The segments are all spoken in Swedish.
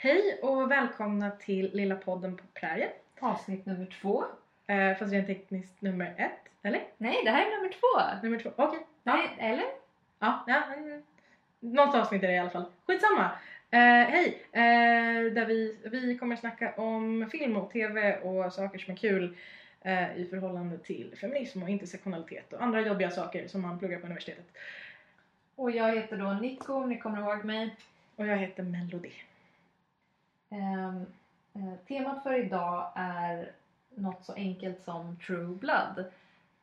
Hej och välkomna till Lilla podden på prärien. Avsnitt nummer två. Eh, fast rent tekniskt nummer ett, eller? Nej, det här är nummer två. Nummer två, okej. Nej, eller? Ja, ja. mm. Något avsnitt är det i alla fall. Skitsamma! Eh, hej! Eh, där vi, vi kommer snacka om film och TV och saker som är kul eh, i förhållande till feminism och intersektionalitet och andra jobbiga saker som man pluggar på universitetet. Och jag heter då Nico, om ni kommer ihåg mig. Och jag heter Melody. Ehm, eh, temat för idag är något så enkelt som True Blood.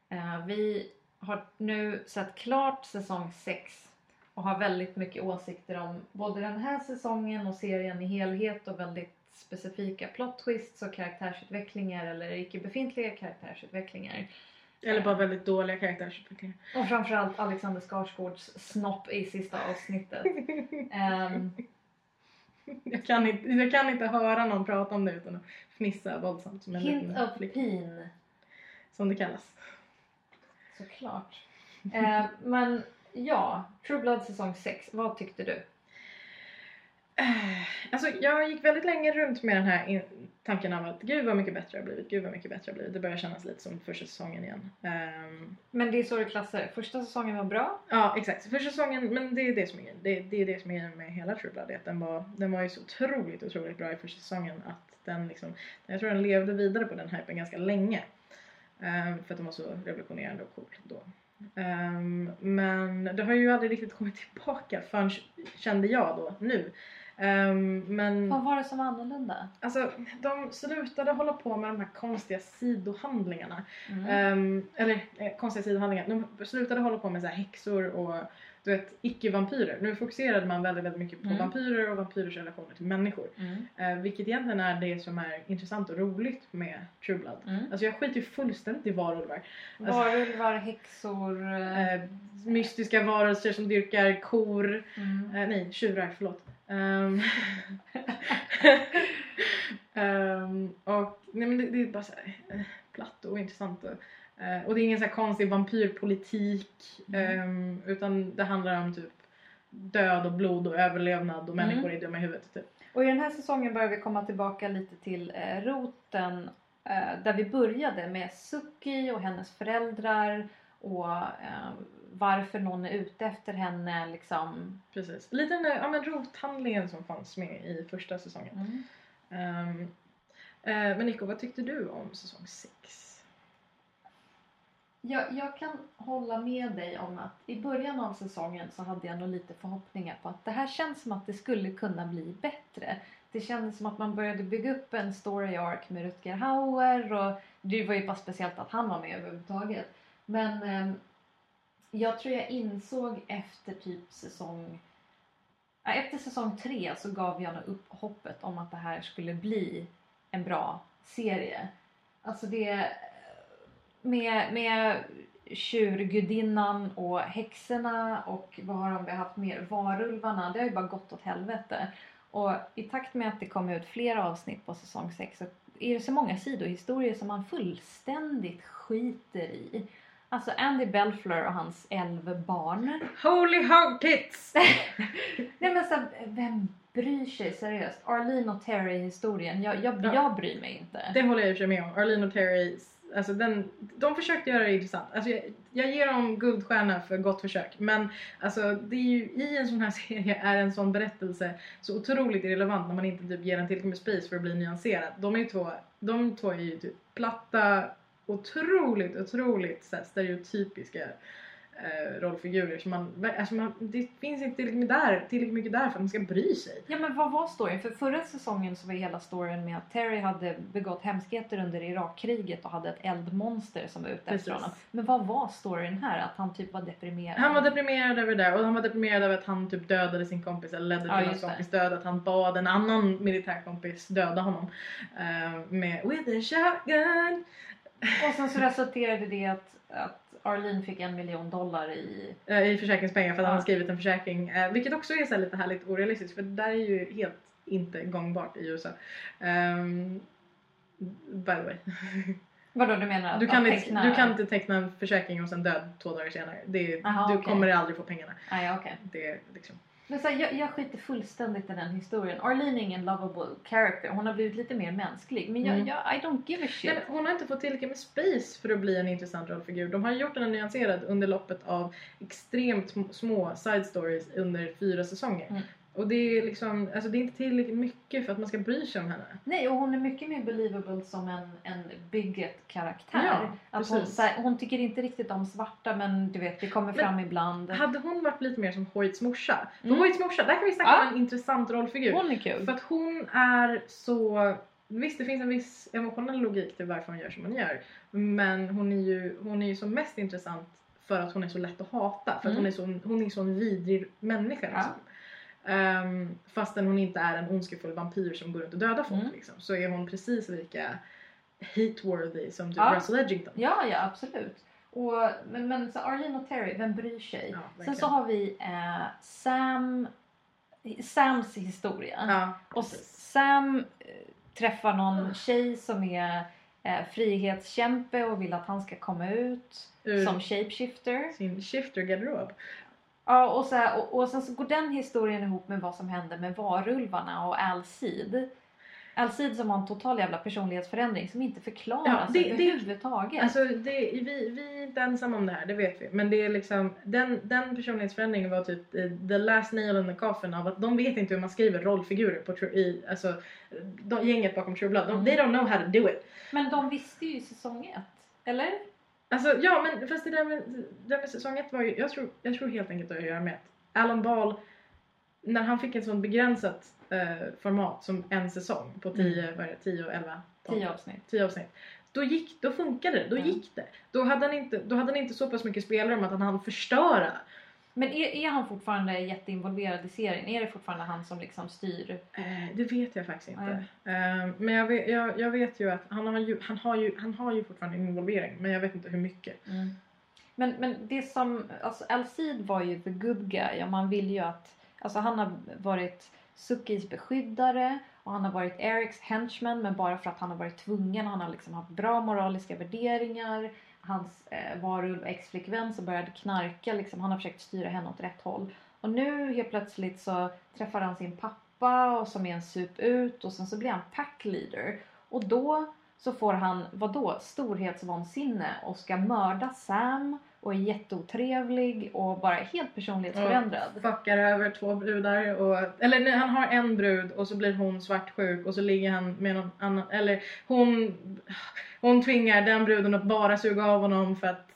Eh, vi har nu sett klart säsong 6 och har väldigt mycket åsikter om både den här säsongen och serien i helhet och väldigt specifika plot twists och karaktärsutvecklingar eller icke befintliga karaktärsutvecklingar. Eller bara väldigt dåliga karaktärsutvecklingar. Och framförallt Alexander Skarsgårds snopp i sista avsnittet. Ehm, Jag kan, inte, jag kan inte höra någon prata om det utan att fnissa våldsamt som en hint of flick, pin, som det kallas. såklart. Ehm, men ja, True Blood säsong 6, vad tyckte du? Eh, Alltså jag gick väldigt länge runt med den här in- tanken av att gud vad mycket bättre det har blivit, gud vad mycket bättre det har blivit. Det börjar kännas lite som första säsongen igen. Ehm, Men det är så du klassar. Första säsongen var bra. ja exakt, första säsongen, men det är det som är det, det är det som är med hela True Blood, den var, den var ju så otroligt, otroligt bra i första säsongen att den liksom, jag tror den levde vidare på den hypen ganska länge. Ehm, för att den var så revolutionerande och cool då. Ehm, men det har ju aldrig riktigt kommit tillbaka förrän kände jag då, nu. Ehm, men Vad var det som var annorlunda? alltså, de slutade hålla på med de här konstiga sidohandlingarna. Mm. Ehm, eller eh, konstiga sidohandlingar. De slutade hålla på med så här häxor och du vet, icke-vampyrer. Nu fokuserade man väldigt, väldigt mycket på Mm. vampyrer och vampyrers relationer till människor. Mm. Eh, vilket egentligen är det som är intressant och roligt med True Blood. Mm. Alltså jag skiter ju fullständigt i varulvar. Varulvar, häxor... Eh, mystiska varelser som dyrkar kor. mm. Eh, nej, tjurar, förlåt. Ehm, ehm, och nej men det, det är bara så här, eh, platt och ointressant. Och, eh, och det är ingen så konstig vampyrpolitik. Mm. ehm, utan det handlar om typ död och blod och överlevnad och Mm. människor är dumma i huvudet. Typ. Och i den här säsongen börjar vi komma tillbaka lite till eh, roten eh, där vi började med Suki och hennes föräldrar och eh, varför någon är ute efter henne liksom. Precis. Lite den där ja, men rothandlingen som fanns med i första säsongen. Ehm, eh, men Nico, vad tyckte du om säsong 6? Jag, jag kan hålla med dig om att i början av säsongen så hade jag nog lite förhoppningar på att det här känns som att det skulle kunna bli bättre. Det kändes som att man började bygga upp en story arc med Rutger Hauer och det var ju bara speciellt att han var med överhuvudtaget. Men ehm, jag tror jag insåg efter typ säsong ja, efter säsong tre så gav jag nog upp hoppet om att det här skulle bli en bra serie. Alltså det med, med tjurgudinnan och häxorna och vad har vi haft mer? Varulvarna. Det har ju bara gått åt helvete. Och i takt med att det kom ut fler avsnitt på säsong 6 så är det så många sidohistorier som man fullständigt skiter i. Alltså Andy Belfleur och hans elva barn. Holy hog tits! Nej men så, vem bryr sig seriöst? Arlene och Terry historien. Jag, jag, Ja. jag bryr mig inte. Det håller jag i och för sig med om. Arlene och Terry, alltså den, de försökte göra det intressant. Alltså jag, jag ger dem guldstjärna för gott försök. Men alltså, det är ju, i en sån här serie är en sån berättelse så otroligt irrelevant när man inte typ ger den tillräckligt med space för att bli nyanserad. De är ju två, de två är ju typ platta, otroligt, otroligt så här, stereotypiska eh, rollfigurer. Så man, alltså man, det finns inte tillräckligt, med där, tillräckligt mycket där för att man ska bry sig. Ja men vad var storyn? För förra säsongen så var hela storyn med att Terry hade begått hemskheter under Irakkriget och hade ett eldmonster som var ute efter honom. Men vad var storyn här? Att han typ var deprimerad? Han var deprimerad över det där och han var deprimerad över att han typ dödade sin kompis eller ledde till Ja, hans kompis död. Att han bad en annan militärkompis döda honom. eh, med with a shotgun. Och sen så resulterade det att, att Arlene fick en miljon dollar i... eh, I försäkringspengar för att han Ja. har skrivit en försäkring. eh, vilket också är så lite härligt orealistiskt för det där är ju helt inte gångbart i USA. Um, by the way. Vadå du menar att, Du kan, att inte, du kan inte teckna en försäkring och sen död två dagar senare. Det, Aha, du okej. kommer aldrig få pengarna. Ah, ja, okej. Det är liksom. Men så här, jag, jag skiter fullständigt i den historien. Arlene är ingen lovable character. Hon har blivit lite mer mänsklig. Men jag, Mm. jag I don't give a shit. Men hon har inte fått tillräckligt med space för att bli en intressant rollfigur. De har gjort henne nyanserad under loppet av extremt sm- små side stories under fyra säsonger. Mm. Och det är liksom, alltså det är inte tillräckligt mycket för att man ska bry sig om henne. Nej, och hon är mycket mer believable som en, en bigot-karaktär. Ja, att hon, här, hon tycker inte riktigt om svarta men du vet, det kommer Men fram ibland. Hade hon varit lite mer som Hoyts morsa. Mm. Hoyts morsa, där kan vi snacka Ja. om en intressant rollfigur. Hon är kul. För att hon är så... Visst, det finns en viss emotionell logik till varför hon gör som hon gör. Men hon är ju, hon är ju som mest intressant för att hon är så lätt att hata. För att Mm. hon är så hon är så en vidrig människa. Ja. Ehm, fastän hon inte är en ondskefull vampyr som går runt och dödar folk. Mm. Liksom, så är hon precis lika hate-worthy som typ Ja. Russell Edgington. Ja, ja absolut. Och, men, men så Arlene och Terry, vem bryr sig? Ja, Sen så har vi eh, Sam, Sams historia. Ja, och. Sam eh, träffar någon tjej som är eh, frihetskämpe och vill att han ska komma ut Ur som shapeshifter. sin shifter-garderob. Ja, och, så här, och, och sen så går den historien ihop med vad som hände med varulvarna och Alcide. Alcide som har en total jävla personlighetsförändring som inte förklaras Ja, det- det- överhuvudtaget. Alltså det, vi, vi är inte ensamma om det här, det vet vi. Men det är liksom, den, den personlighetsförändringen var typ eh, the last nail in the coffin av att de vet inte hur man skriver rollfigurer på True, i, alltså de, gänget bakom True Blood. De, Mm. They don't know how to do it. Men de visste ju i säsong ett. Eller? Alltså ja men fast det där med, det där med säsong ett var ju, jag tror, jag tror helt enkelt att det har att göra med att Alan Ball, när han fick ett sånt begränsat eh, format som en säsong på 10, vad är det, 10 och 11? Tio avsnitt. 10 avsnitt. Då, gick, då funkade det, då Ja. gick det. Då hade, han inte, då hade han inte så pass mycket spelrum att han hann förstöra. Men är, är han fortfarande jätteinvolverad i serien? Är det fortfarande han som liksom styr? Eh, det vet jag faktiskt inte. Eh, men jag vet, jag, jag vet ju att han har ju, han, har ju, han har ju fortfarande involvering men jag vet inte hur mycket. Men, men det som, alltså Alcide var ju the good guy och man vill ju att, alltså han har varit Sukis beskyddare och han har varit Erics henchman men bara för att han har varit tvungen. Han har liksom haft bra moraliska värderingar. Hans eh, varulv ex-flickvän som började knarka liksom, han har försökt styra henne åt rätt håll. Och nu helt plötsligt så träffar han sin pappa och som är en sup ut och sen så blir han packleader. Och då så får han, vadå, storhetsvansinne och ska mörda Sam och är jätteotrevlig och bara helt personlighetsförändrad. Fuckar över två brudar och, eller nej, han har en brud och så blir hon svartsjuk och så ligger han med någon annan, eller hon, hon tvingar den bruden att bara suga av honom för att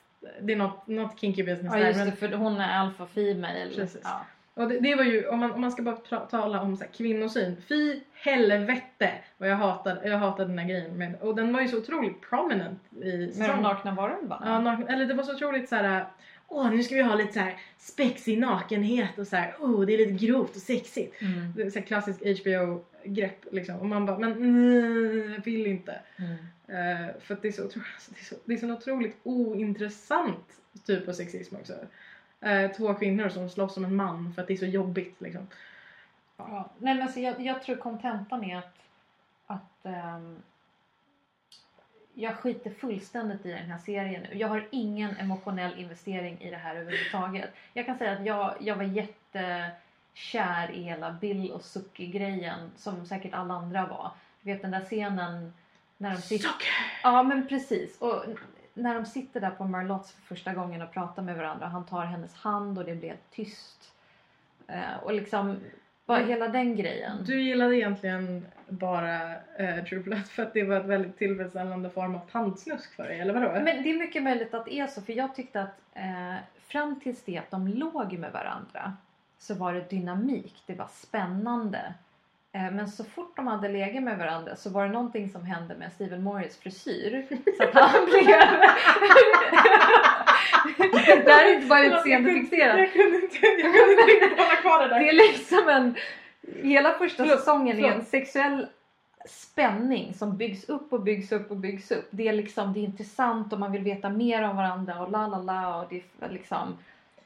det är något, något kinky business Ja där. just men- det, för hon är alfa female. Precis. Ja. Och det, det var ju, om man, om man ska bara pra, tala om så här, kvinnosyn. Fy helvete vad jag hatade, jag hatade den här grejen. Med, och den var ju så otroligt prominent i Med de nakna varulvarna. Ja, naken, eller det var så otroligt så här. Åh, nu ska vi ha lite så här spexig nakenhet och så här. Oh, det är lite grovt och sexigt. Mm. Det är så här klassisk HBO-grepp liksom. Och man bara, men mm, jag vill inte. Mm. Eh, för det är, så alltså, det, är så, det är så otroligt ointressant typ av sexism också. Eh, två kvinnor som slåss som en man för att det är så jobbigt liksom. Ja. Nej, men alltså, jag, jag tror kontentan är att, att ehm, jag skiter fullständigt i den här serien nu. Jag har ingen emotionell investering i det här överhuvudtaget. Jag kan säga att jag, jag var jättekär i hela Bill och Suki-grejen som säkert alla andra var. Du vet den där scenen när de sitter... Socker! Ja men precis. Och när de sitter där på Merlots för första gången och pratar med varandra. Han tar hennes hand och det blir helt tyst. Eh, och liksom bara hela den grejen. Du gillade egentligen bara eh, True Blood för att det var ett väldigt tillfredsställande form av tandsnusk för dig, eller vadå? Men det är mycket möjligt att det är så för jag tyckte att eh, fram tills det att de låg med varandra så var det dynamik, det var spännande. Eh, men så fort de hade legat med varandra så var det någonting som hände med Steven Morris frisyr. Så att han blev... det här är inte bara utseendefixerat. Jag kunde inte, jag kunde inte riktigt hålla kvar det där. Det är liksom en... Hela första Förlåt, säsongen är en sexuell spänning som byggs upp och byggs upp och byggs upp. Det är liksom det är intressant och man vill veta mer om varandra och la la la och det är liksom...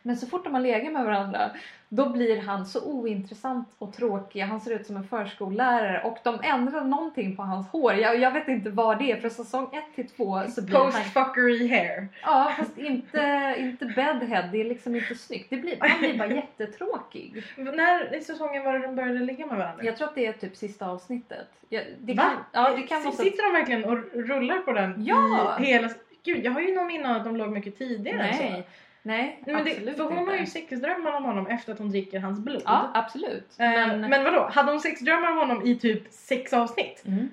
Men så fort de har legat med varandra då blir han så ointressant och tråkig. Han ser ut som en förskollärare och de ändrar någonting på hans hår. Jag, jag vet inte vad det är. För säsong 1 till 2 så blir han... Post-fuckery hair. Ja fast inte, inte bedhead. Det är liksom inte snyggt. Det blir, han blir bara jättetråkig. När i säsongen var det de började ligga med varandra? Jag tror att det är typ sista avsnittet. Det Va? kan, ja, det kan S-. Sitter de verkligen och rullar på den Ja! i hela... Gud, jag har ju någon minne av att de låg mycket tidigare än så. Nej, men det, absolut för hon inte. har ju sexdrömmar om honom efter att hon dricker hans blod. Ja, absolut. Eh, Men, men vadå, hade hon sexdrömmar om honom i typ sex avsnitt? Mm.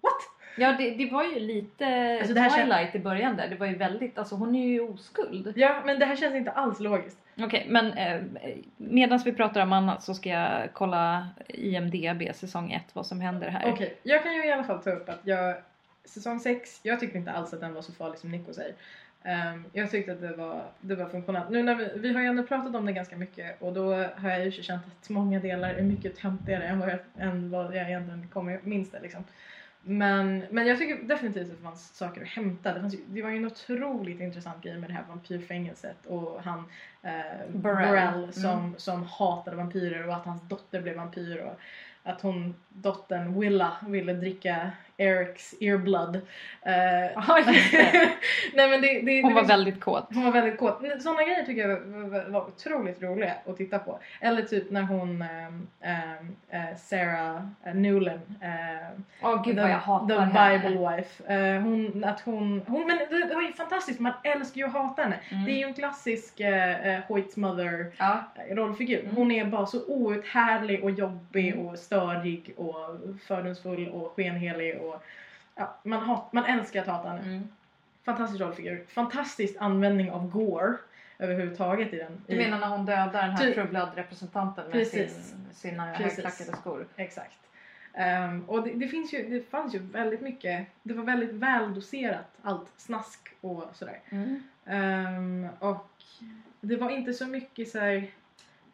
What? Ja, det, det var ju lite Alltså, det Twilight i början där. Det var ju väldigt, alltså hon är ju oskuld. Ja, men det här känns inte alls logiskt. Okej, men eh, medan vi pratar om annat så ska jag kolla IMDB säsong 1 vad som händer här. Okej, jag kan ju i alla fall ta upp att jag säsong 6, jag tyckte inte alls att den var så farlig som Nico säger. Ehm, jag tyckte att det var, det var funktionellt. Nu när vi, vi har ju ändå pratat om det ganska mycket och då har jag ju känt att många delar är mycket töntigare än vad jag, än vad jag egentligen kommer minns det liksom. Men, men jag tycker definitivt att det fanns saker att hämta. Det, fanns det var ju en otroligt intressant grej med det här vampyrfängelset och han eh, Burrell. Burrell som, Mm. som hatade vampyrer och att hans dotter blev vampyr och att hon, dottern Willa ville dricka Erics earblood. Eh, det. Nej, men det, det, Hon var finns- väldigt kåt. hon var väldigt kåt. Sådana grejer tycker jag var, otroligt roliga att titta på. Eller typ när hon, ehm, eh, Sarah uh, Newlin, uh, Åh gud the, vad jag hatar the henne. Bible wife. Eh, hon, att hon, hon, men det, det var ju fantastiskt, man älskar ju att hata henne. Mm. Det är ju en klassisk uh, Hoyts mother Ja. rollfigur. Mm. Hon är bara så outhärdlig och jobbig Mm. och störig och fördomsfull och skenhelig och ja, man, hat, man älskar att hata henne. Mm. Fantastisk rollfigur. Fantastisk användning av gore överhuvudtaget i den. Du menar när hon dödar den här Typ. True Blood-representanten med Precis. sin, sina högklackade skor? Exakt. Ehm, och det, det, finns ju, det fanns ju väldigt mycket, det var väldigt väldoserat allt snask och sådär. Mm. Ehm, och det var inte så mycket så här,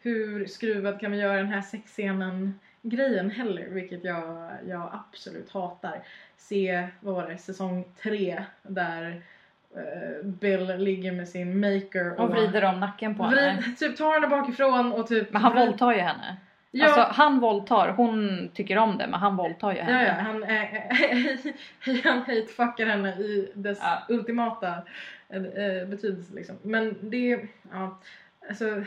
hur skruvad kan vi göra den här sexscenen grejen heller, vilket jag, jag absolut hatar. Se, vad var det, säsong tre där eh, Bill ligger med sin maker Och vrider om nacken på henne. vrid, typ tar henne bakifrån och typ Men han vrid- våldtar ju henne. Ja, Alltså han våldtar, hon tycker om det men han våldtar ju ja, henne. ja, han, äh, han hatefuckar henne i dess Ja. ultimata eh, betydelse liksom. Men det, ja, alltså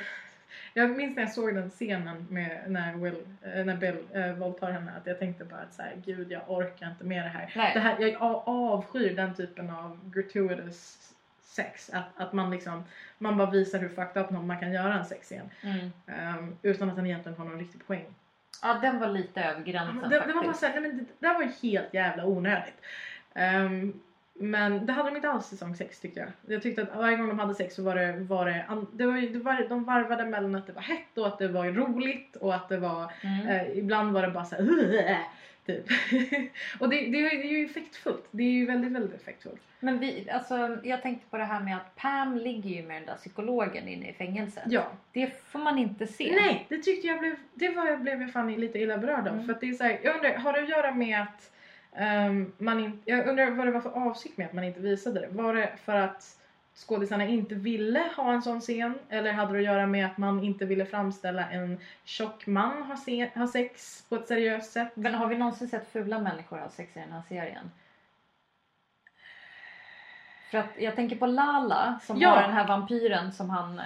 jag minns när jag såg den scenen med när, Will, eh, när Bill eh, våldtar henne att jag tänkte bara att så här, gud jag orkar inte med det här. Nej. det här jag avskyr den typen av gratuitous sex. Att, att man liksom, man bara visar hur fucked up man kan göra en sexscen. Mm. ehm, utan att den egentligen har någon riktig poäng. Ja den var lite över Ja, gränsen men det, det faktiskt. var bara såhär, nej men det, det där var helt jävla onödigt. Ehm, men det hade de inte alls säsong 6 tyckte jag. Jag tyckte att varje gång de hade sex så var det, var det, det, var, det var, de varvade mellan att det var hett och att det var roligt och att det var, Mm. eh, ibland var det bara såhär "Ugh", typ. och det, det, är, det är ju effektfullt. Det är ju väldigt, väldigt effektfullt. Men vi, alltså, jag tänkte på det här med att Pam ligger ju med den där psykologen inne i fängelset. Ja. Det får man inte se. Nej, det tyckte jag blev, det var, blev jag fan lite illa berörd av. Mm. För det är så här, jag undrar, har det att göra med att ehm, man inte, jag undrar vad det var för avsikt med att man inte visade det. Var det för att skådisarna inte ville ha en sån scen? Eller hade det att göra med att man inte ville framställa en tjock man ha, se, ha sex på ett seriöst sätt? Men har vi någonsin sett fula människor ha sex i den här serien? För att jag tänker på Lala som Ja. var den här vampyren som han eh,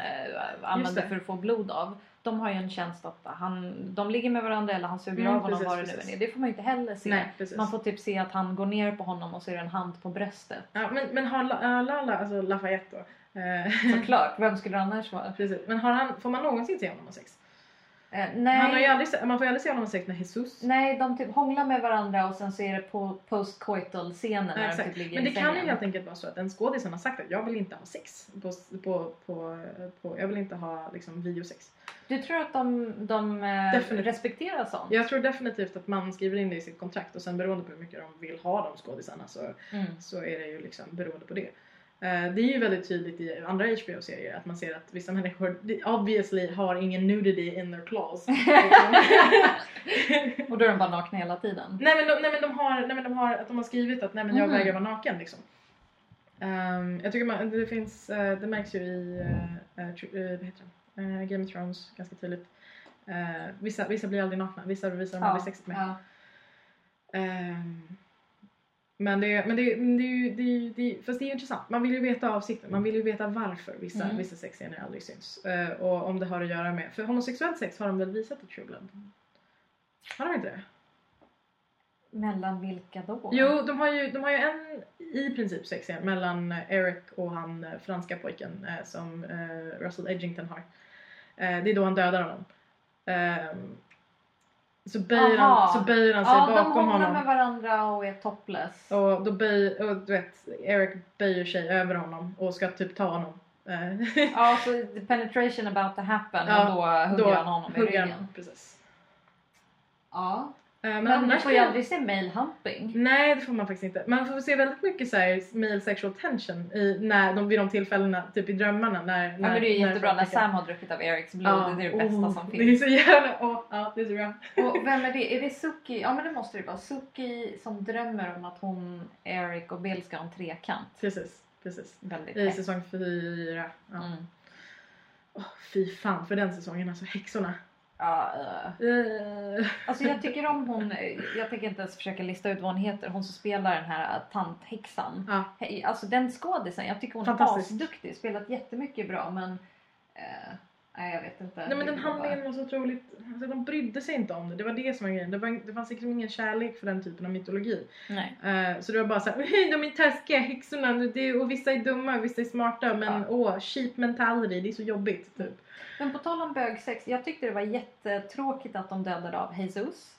använde för att få blod av. De har ju en tjänst att han, de ligger med varandra eller han suger Mm, av honom vad det nu är. Det får man ju inte heller se. Nej. Man får typ se att han går ner på honom och så är det en hand på bröstet. Ja, men, men har La- äh, Lala, alltså Lafayette då, eh, Såklart, vem skulle det annars vara? precis. Men har han, får man någonsin se honom ha sex? Eh, Han har ju nej, aldrig, se- man får ju aldrig se honom ha sex med Jesus. nej, de typ hånglar med varandra och sen så är det på post-coital scenen när de typ ligger Men det i kan ju helt enkelt vara så att den skådisen har sagt att jag vill inte ha sex. På, på, på, på, jag vill inte ha liksom, videosex. Du tror att de, de eh, respekterar sånt? Jag tror definitivt att man skriver in det i sitt kontrakt och sen beroende på hur mycket de vill ha de skådisarna så, Mm. så är det ju liksom beroende på det. Eh, det är ju väldigt tydligt i andra HBO-serier att man ser att vissa människor obviously har ingen nudity in their claws. Och då är de bara nakna hela tiden? nej, men de, nej men de har, nej men de har, att de har skrivit att nej men jag Mhm. vägrar vara naken liksom. Ehm, jag tycker man, det finns, eh, det märks ju i tr- eh, vad Game of Thrones ganska tydligt. Vissa, vissa blir aldrig nakna, vissa visar de aldrig sexet med. ja. Ehm, men det, men det, men det, det, det, fast det är intressant. Man vill ju veta avsikten. Man vill ju veta varför vissa, Mm. vissa sexscener aldrig syns. Eh, och om det har att göra med... För homosexuellt sex har de väl visat i True Blood? Har de inte det? Mellan vilka då? Jo, de har ju, de har ju en i princip sexscen mellan Eric och han eh, franska pojken eh, som eh, Russell Edgington har. Det är då han dödar honom. Ehm, så, böjer han, så böjer han sig Ja, de bakom hånglar honom. med varandra och är topless. Och då böj, och du vet, Eric böjer sig över honom och ska typ ta honom. Eh, Ja, så the penetration about to happen Ja, och då hugger då han honom i ryggen. Precis. Ja. Eh, men, Men, annars får ju aldrig se male humping. Nej det får man faktiskt inte. Man får se väldigt mycket så här, male sexual tension i, när de, vid de tillfällena, typ i drömmarna. När, Ja, men det är ju jättebra när Sam har druckit av Erics blod. det är det bästa oh, som Det är finns. så jävla, åh, ja det är så bra. Och vem är det? Är det Suki? Ja men det måste det vara. Suki som drömmer om att hon, Eric och Bill ska ha en trekant. Precis, precis. Väldigt I hett. säsong fyra. Ja. Mm. Åh, fy fan för den säsongen alltså, häxorna. Ja, eh. Uh, Alltså jag tycker om hon, jag tänker inte ens försöka lista ut vad hon heter, hon som spelar den här äh, tanthäxan. ja. Hej, Alltså den skådisen, jag tycker hon är asduktig, spelat jättemycket bra men eh, nej jag vet inte. Nej men den handlingen var så otroligt, alltså, de brydde sig inte om det. Det var det som var grejen. Det, var, det fanns liksom ingen kärlek för den typen av mytologi. Nej. Eh, så det var bara såhär, hej de är taskiga, häxorna, och vissa är dumma, vissa är smarta men Ja. åh, cheap mentality, det är så jobbigt typ. Men på tal om bögsex, jag tyckte det var jättetråkigt att de dödade av Jesus.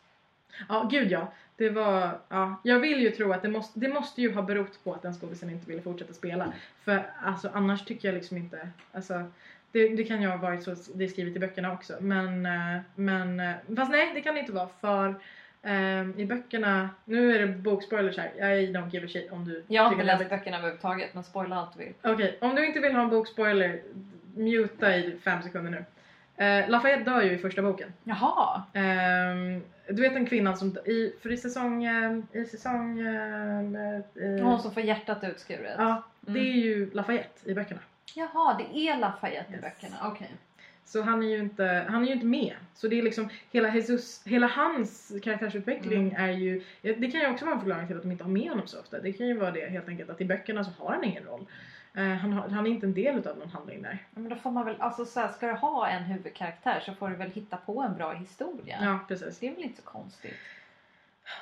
Ja, gud ja. Det var, ja. Jag vill ju tro att det måste, det måste ju ha berott på att den skådisen inte ville fortsätta spela. För alltså annars tycker jag liksom inte, alltså det, det kan ju ha varit så det är skrivet i böckerna också. Men, eh, men eh, fast nej det kan det inte vara för eh, i böckerna, nu är det bokspoilers här, I don't give a shit om du Jag har inte det läst böckerna överhuvudtaget men spoila allt du vill. Okej, om du inte vill ha en bokspoiler, muta i fem sekunder nu. Eh, Lafayette dör ju i första boken. Jaha! Ehm, du vet den kvinnan som, i, för i säsong, i säsong, eh, eh, Hon som får hjärtat utskuret. ja, det Mm. är ju Lafayette i böckerna. Jaha, det är Lafayette i Yes. Okej. Så han är ju inte, han är ju inte med. Så det är liksom, hela Jesus, hela hans karaktärsutveckling Mm. är ju, det kan ju också vara en förklaring till att de inte har med honom så ofta. Det kan ju vara det helt enkelt att i böckerna så har han ingen roll. Eh, han, har, han är inte en del utav någon handling där. Men då får man väl, alltså så här, ska du ha en huvudkaraktär så får du väl hitta på en bra historia. Ja, precis. Det är väl inte så konstigt.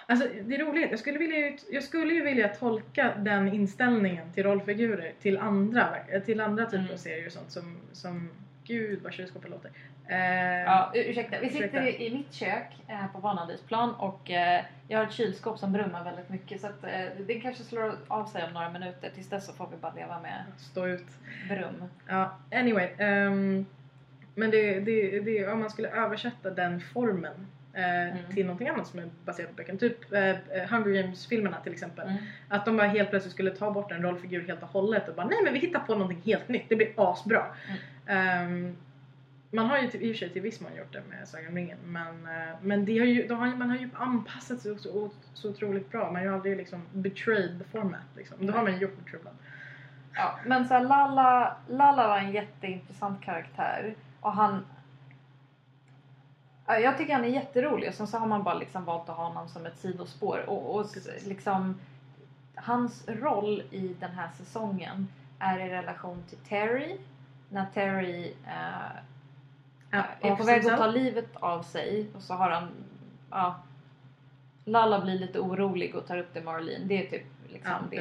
Alltså det är roligt, jag skulle, vilja, ut- jag skulle ju vilja tolka den inställningen till rollfigurer till andra, till andra typer Mm. av serier och sånt som, som gud vad kylskåpet låter. Eh, Ja, u- ursäkta. Vi sitter Ursäkta. i, mitt kök eh, på Vanadisplan och eh, jag har ett kylskåp som brummar väldigt mycket så att eh, det kanske slår av sig om några minuter. Tills dess så får vi bara leva med Stå ut. brum. Ja, anyway. ehm, men det, det, det, om man skulle översätta den formen Mm. till någonting annat som är baserat på böckerna. Typ eh, eh, Hunger Games-filmerna till exempel. Mm. Att de bara helt plötsligt skulle ta bort en rollfigur helt och hållet och bara nej men vi hittar på någonting helt nytt. Det blir asbra. Ehm, man har ju till, i och för sig till viss mån gjort det med Sagan om ringen men, eh, men det har ju, de har, man har ju anpassat sig så, så, otroligt bra. Man har ju aldrig liksom betrayed the format. Liksom. Det har man ju gjort Blood. Ja, men så här, Lalla, Lalla var en jätteintressant karaktär och han Jag tycker han är jätterolig och sen så har man bara liksom valt att ha honom som ett sidospår. Och, och liksom hans roll i den här säsongen är i relation till Terry. När Terry eh, Ja, är på väg att ta livet av sig och så har han ja, Lalla blir lite orolig och tar upp det med Marlene. Det är typ liksom ja,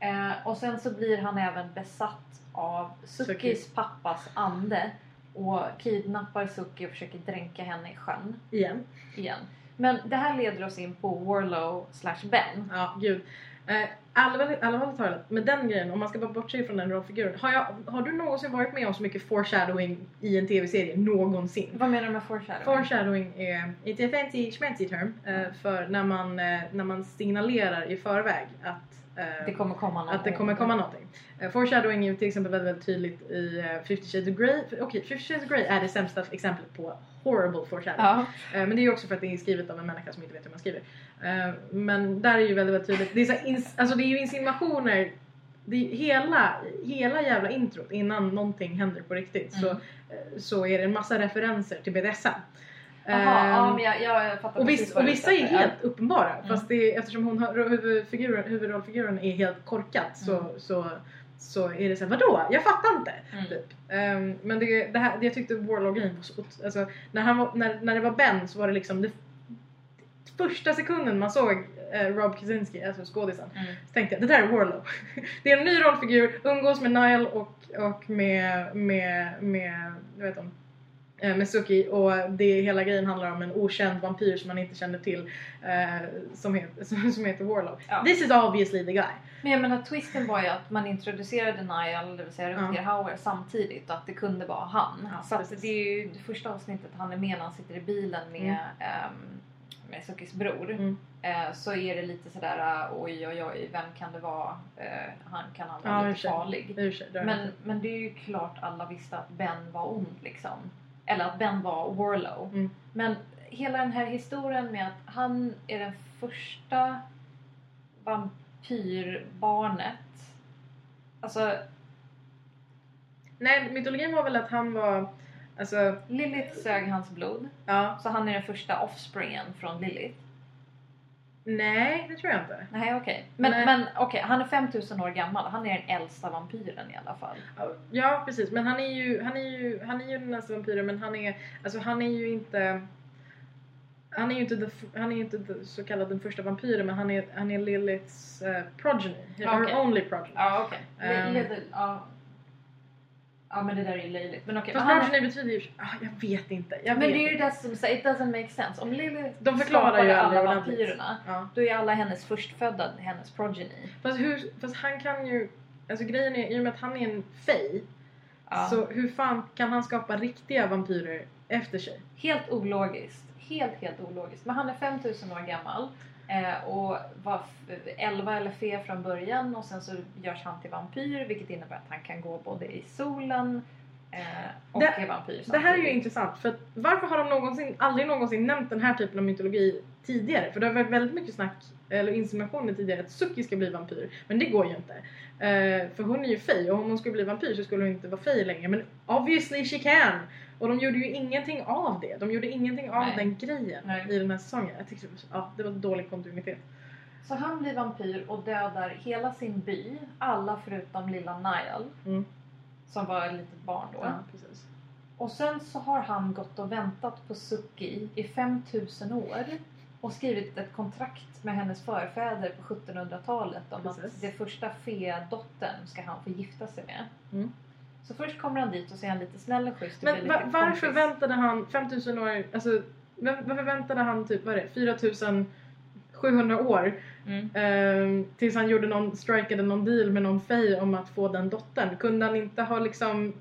det. Eh, och sen så blir han även besatt av Sukis pappas ande och kidnappar Suki och försöker dränka henne i sjön Igen. igen. Men det här leder oss in på Warlow slash Ben. Ja, gud. Eh, allvarligt, allvarligt talat, med den grejen, om man ska bara bortse från den rollfiguren. Har, jag, har du någonsin varit med om så mycket foreshadowing i en tv-serie någonsin? Vad menar du med foreshadowing? Foreshadowing är ett fancy schmancy term eh, för när man, eh, när man signalerar i förväg att det kommer komma någon att det kommer komma någonting. Uh, foreshadowing är ju till exempel väldigt, väldigt tydligt i uh, 50 Shades of Grey. Okej, 50 Shades of Grey är det sämsta exemplet på horrible foreshadowing. Ja. Eh, men det är ju också för att det är skrivet av en människa som inte vet hur man skriver. Eh, men där är ju väldigt, väldigt tydligt. Det är, så ins- alltså det är ju insinuationer det är hela, hela jävla introt innan någonting händer på riktigt så, Mm. eh, så är det en massa referenser till BDSM. Ehm, ja, men jag, jag fattar och, viss, och vissa är helt uppenbara Mm. fast det är, eftersom hon har, huvudfiguren, huvudrollfiguren är helt korkad så, Mm. så, så är det såhär vadå? Jag fattar inte! Mm. Typ. Ehm, men det, det här, det jag tyckte Warlaw-grejen var så alltså, när, han var, när, när det var Ben så var det liksom det, första sekunden man såg eh, Rob Kaczynski, alltså skådisen, Mm. så tänkte jag det där är Warlow. det är en ny rollfigur, umgås med Nile och, och med, med, med, vad hon, eh, med Suki och det hela grejen handlar om en okänd vampyr som man inte känner till eh, som, heter, som, som heter Warlow. Ja. This is obviously the guy. Men jag menar twisten var ju att man introducerade Niall, det vill säga Rutger Hauer samtidigt och att det kunde vara han. Ja, så att det är ju det första avsnittet han är med när han sitter i bilen med, Mm. ehm, med Sukis bror. Mm. Eh, så är det lite sådär uh, oj oj oj, vem kan det vara? Eh, han kan han vara Ja, lite farlig? Men, men det är ju klart alla visste att Ben var ond liksom. Eller att Ben var Warlow. Mm. Men hela den här historien med att han är den första vampyrbarnet. Alltså Nej, mytologin var väl att han var, alltså, Lilith sög hans blod. ja, Så han är den första offspringen från Lilith. Nej det tror jag inte. Nej okej. Men, Nej. men okej, han är 5000 år gammal. Han är den äldsta vampyren i alla fall. Ja precis, men han är ju, han är ju, han är ju den nästa vampyren men han är, alltså han är ju inte han är ju inte, the, han är inte the, så kallad den första vampyren men han är, han är Liliths uh, progeny. Her Okej. only progeny. Ja okej. Ehm. Lilith, ja. Ja men det där är ju löjligt. Men okej. Fast han- progeny betyder ju, ah, jag vet inte. Jag Men vet det är ju det som säger, it doesn't make sense. Om Lilith De förklarar ju alla vampyrerna, Ja. då är alla hennes förstfödda hennes progeny. Fast, hur, fast han kan ju, alltså grejen är i och med att han är en fej Ja. så hur fan kan han skapa riktiga vampyrer efter sig? Helt ologiskt. Helt, helt ologiskt. Men han är 5000 år gammal eh, och var 11 eller fe från början och sen så görs han till vampyr vilket innebär att han kan gå både i solen eh, och Det- är vampyr Det här är ju samtidigt. intressant för varför har de någonsin, aldrig någonsin nämnt den här typen av mytologi tidigare? För det har varit väldigt mycket snack, eller insinuationer tidigare att Suki ska bli vampyr. Men det går ju inte. Eh, för hon är ju fej och om hon skulle bli vampyr så skulle hon inte vara fej längre. Men obviously she can! Och de gjorde ju ingenting av det. De gjorde ingenting av Nej. den grejen Nej. i den här säsongen. Jag tyckte det var, så- ja, det var dålig kontinuitet. Så han blir vampyr och dödar hela sin by, alla förutom lilla Niall Mm. som var ett litet barn då. Ja, precis. Och sen så har han gått och väntat på Suki i 5000 år och skrivit ett kontrakt med hennes förfäder på 1700-talet om Precis. att det första fedottern ska han få gifta sig med. Mm. Så först kommer han dit och så är han lite snäll och schysst Men va, varför kompis. väntade han 5000 år, alltså var- varför väntade han typ, vad är det, 4700 år Mm. Ehm, tills han gjorde någon, strikade någon deal med någon fej om att få den dottern. Kunde han inte ha liksom...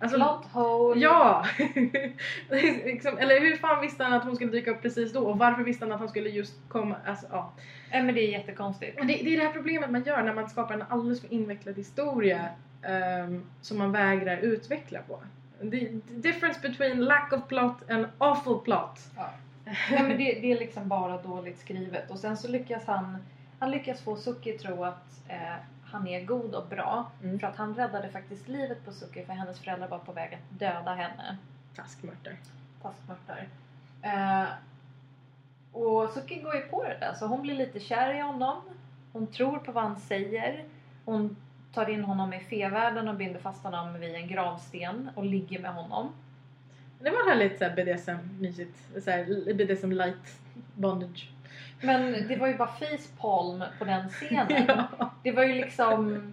Alltså, Plot hole. ja! liksom, eller hur fan visste han att hon skulle dyka upp precis då? Och varför visste han att han skulle just komma? Alltså, ja. Nej, men det är jättekonstigt. Det, det är det här problemet man gör när man skapar en alldeles för invecklad historia ehm, som man vägrar utveckla på. The, difference between lack of plot and awful plot. Ja. Nej, men det, det är liksom bara dåligt skrivet. Och sen så lyckas han, han lyckas få Suki tro att eh, han är god och bra. Mm. För att han räddade faktiskt livet på Suki för hennes föräldrar var på väg att döda henne. Taskmörter. Taskmörtar. Eh, och Suki går ju på det där så hon blir lite kär i honom. Hon tror på vad han säger. Hon tar in honom i fevärlden och binder fast honom vid en gravsten och ligger med honom. Det var här lite såhär BDSM mysigt. Såhär, BDSM light bondage. Men det var ju bara facepalm på den scenen. Ja. Det var ju liksom...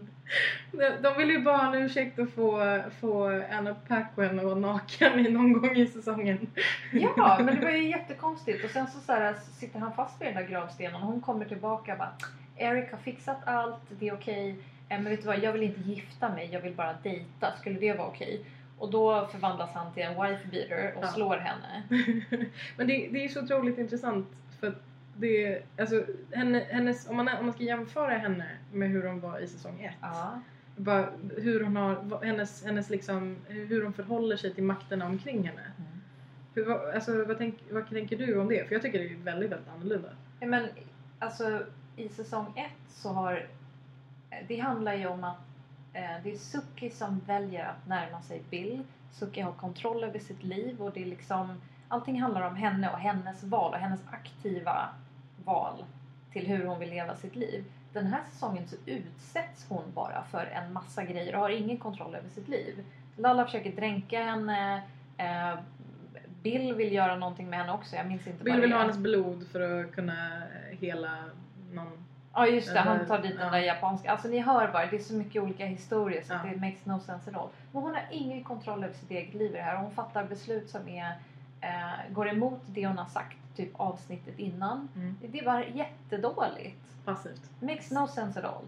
De, de ville ju bara ha en ursäkt att få, få Anna Paquin att vara naken någon gång i säsongen. Ja, men det var ju jättekonstigt. Och sen så, så här, sitter han fast vid den där gravstenen och hon kommer tillbaka och bara Eric har fixat allt, det är okej. Eh, Men vet du vad, jag vill inte gifta mig, jag vill bara dejta. Skulle det vara okej? Och då förvandlas han till en wife beater och Ja. slår henne. Men det, det är så otroligt intressant för att det, alltså, henne, hennes, om, man, om man ska jämföra henne med hur hon var i säsong 1. Ja. Bara hur hon har, hennes, hennes liksom, hur hon förhåller sig till makterna omkring henne. Hur, vad, alltså, vad, tänk, vad tänker du om det? För jag tycker det är väldigt, väldigt annorlunda. Men alltså i säsong ett så har det handlar ju om att eh, det är Suki som väljer att närma sig Bill. Suki har kontroll över sitt liv och det är liksom allting handlar om henne och hennes val och hennes aktiva val till hur hon vill leva sitt liv. Den här säsongen så utsätts hon bara för en massa grejer och har ingen kontroll över sitt liv. Lalla försöker dränka henne. Eh, Bill vill göra någonting med henne också. Jag minns inte Bill vill ha hennes blod för att kunna hela någon... Ja just det, han tar dit den där japanska. Alltså ni hör bara, det är så mycket olika historier så Ja. det makes no sense at all. Men hon har ingen kontroll över sitt eget liv i det här. Hon fattar beslut som är, eh, går emot det hon har sagt typ avsnittet innan. Mm. Det är bara jättedåligt. Passivt. Makes no sense at all.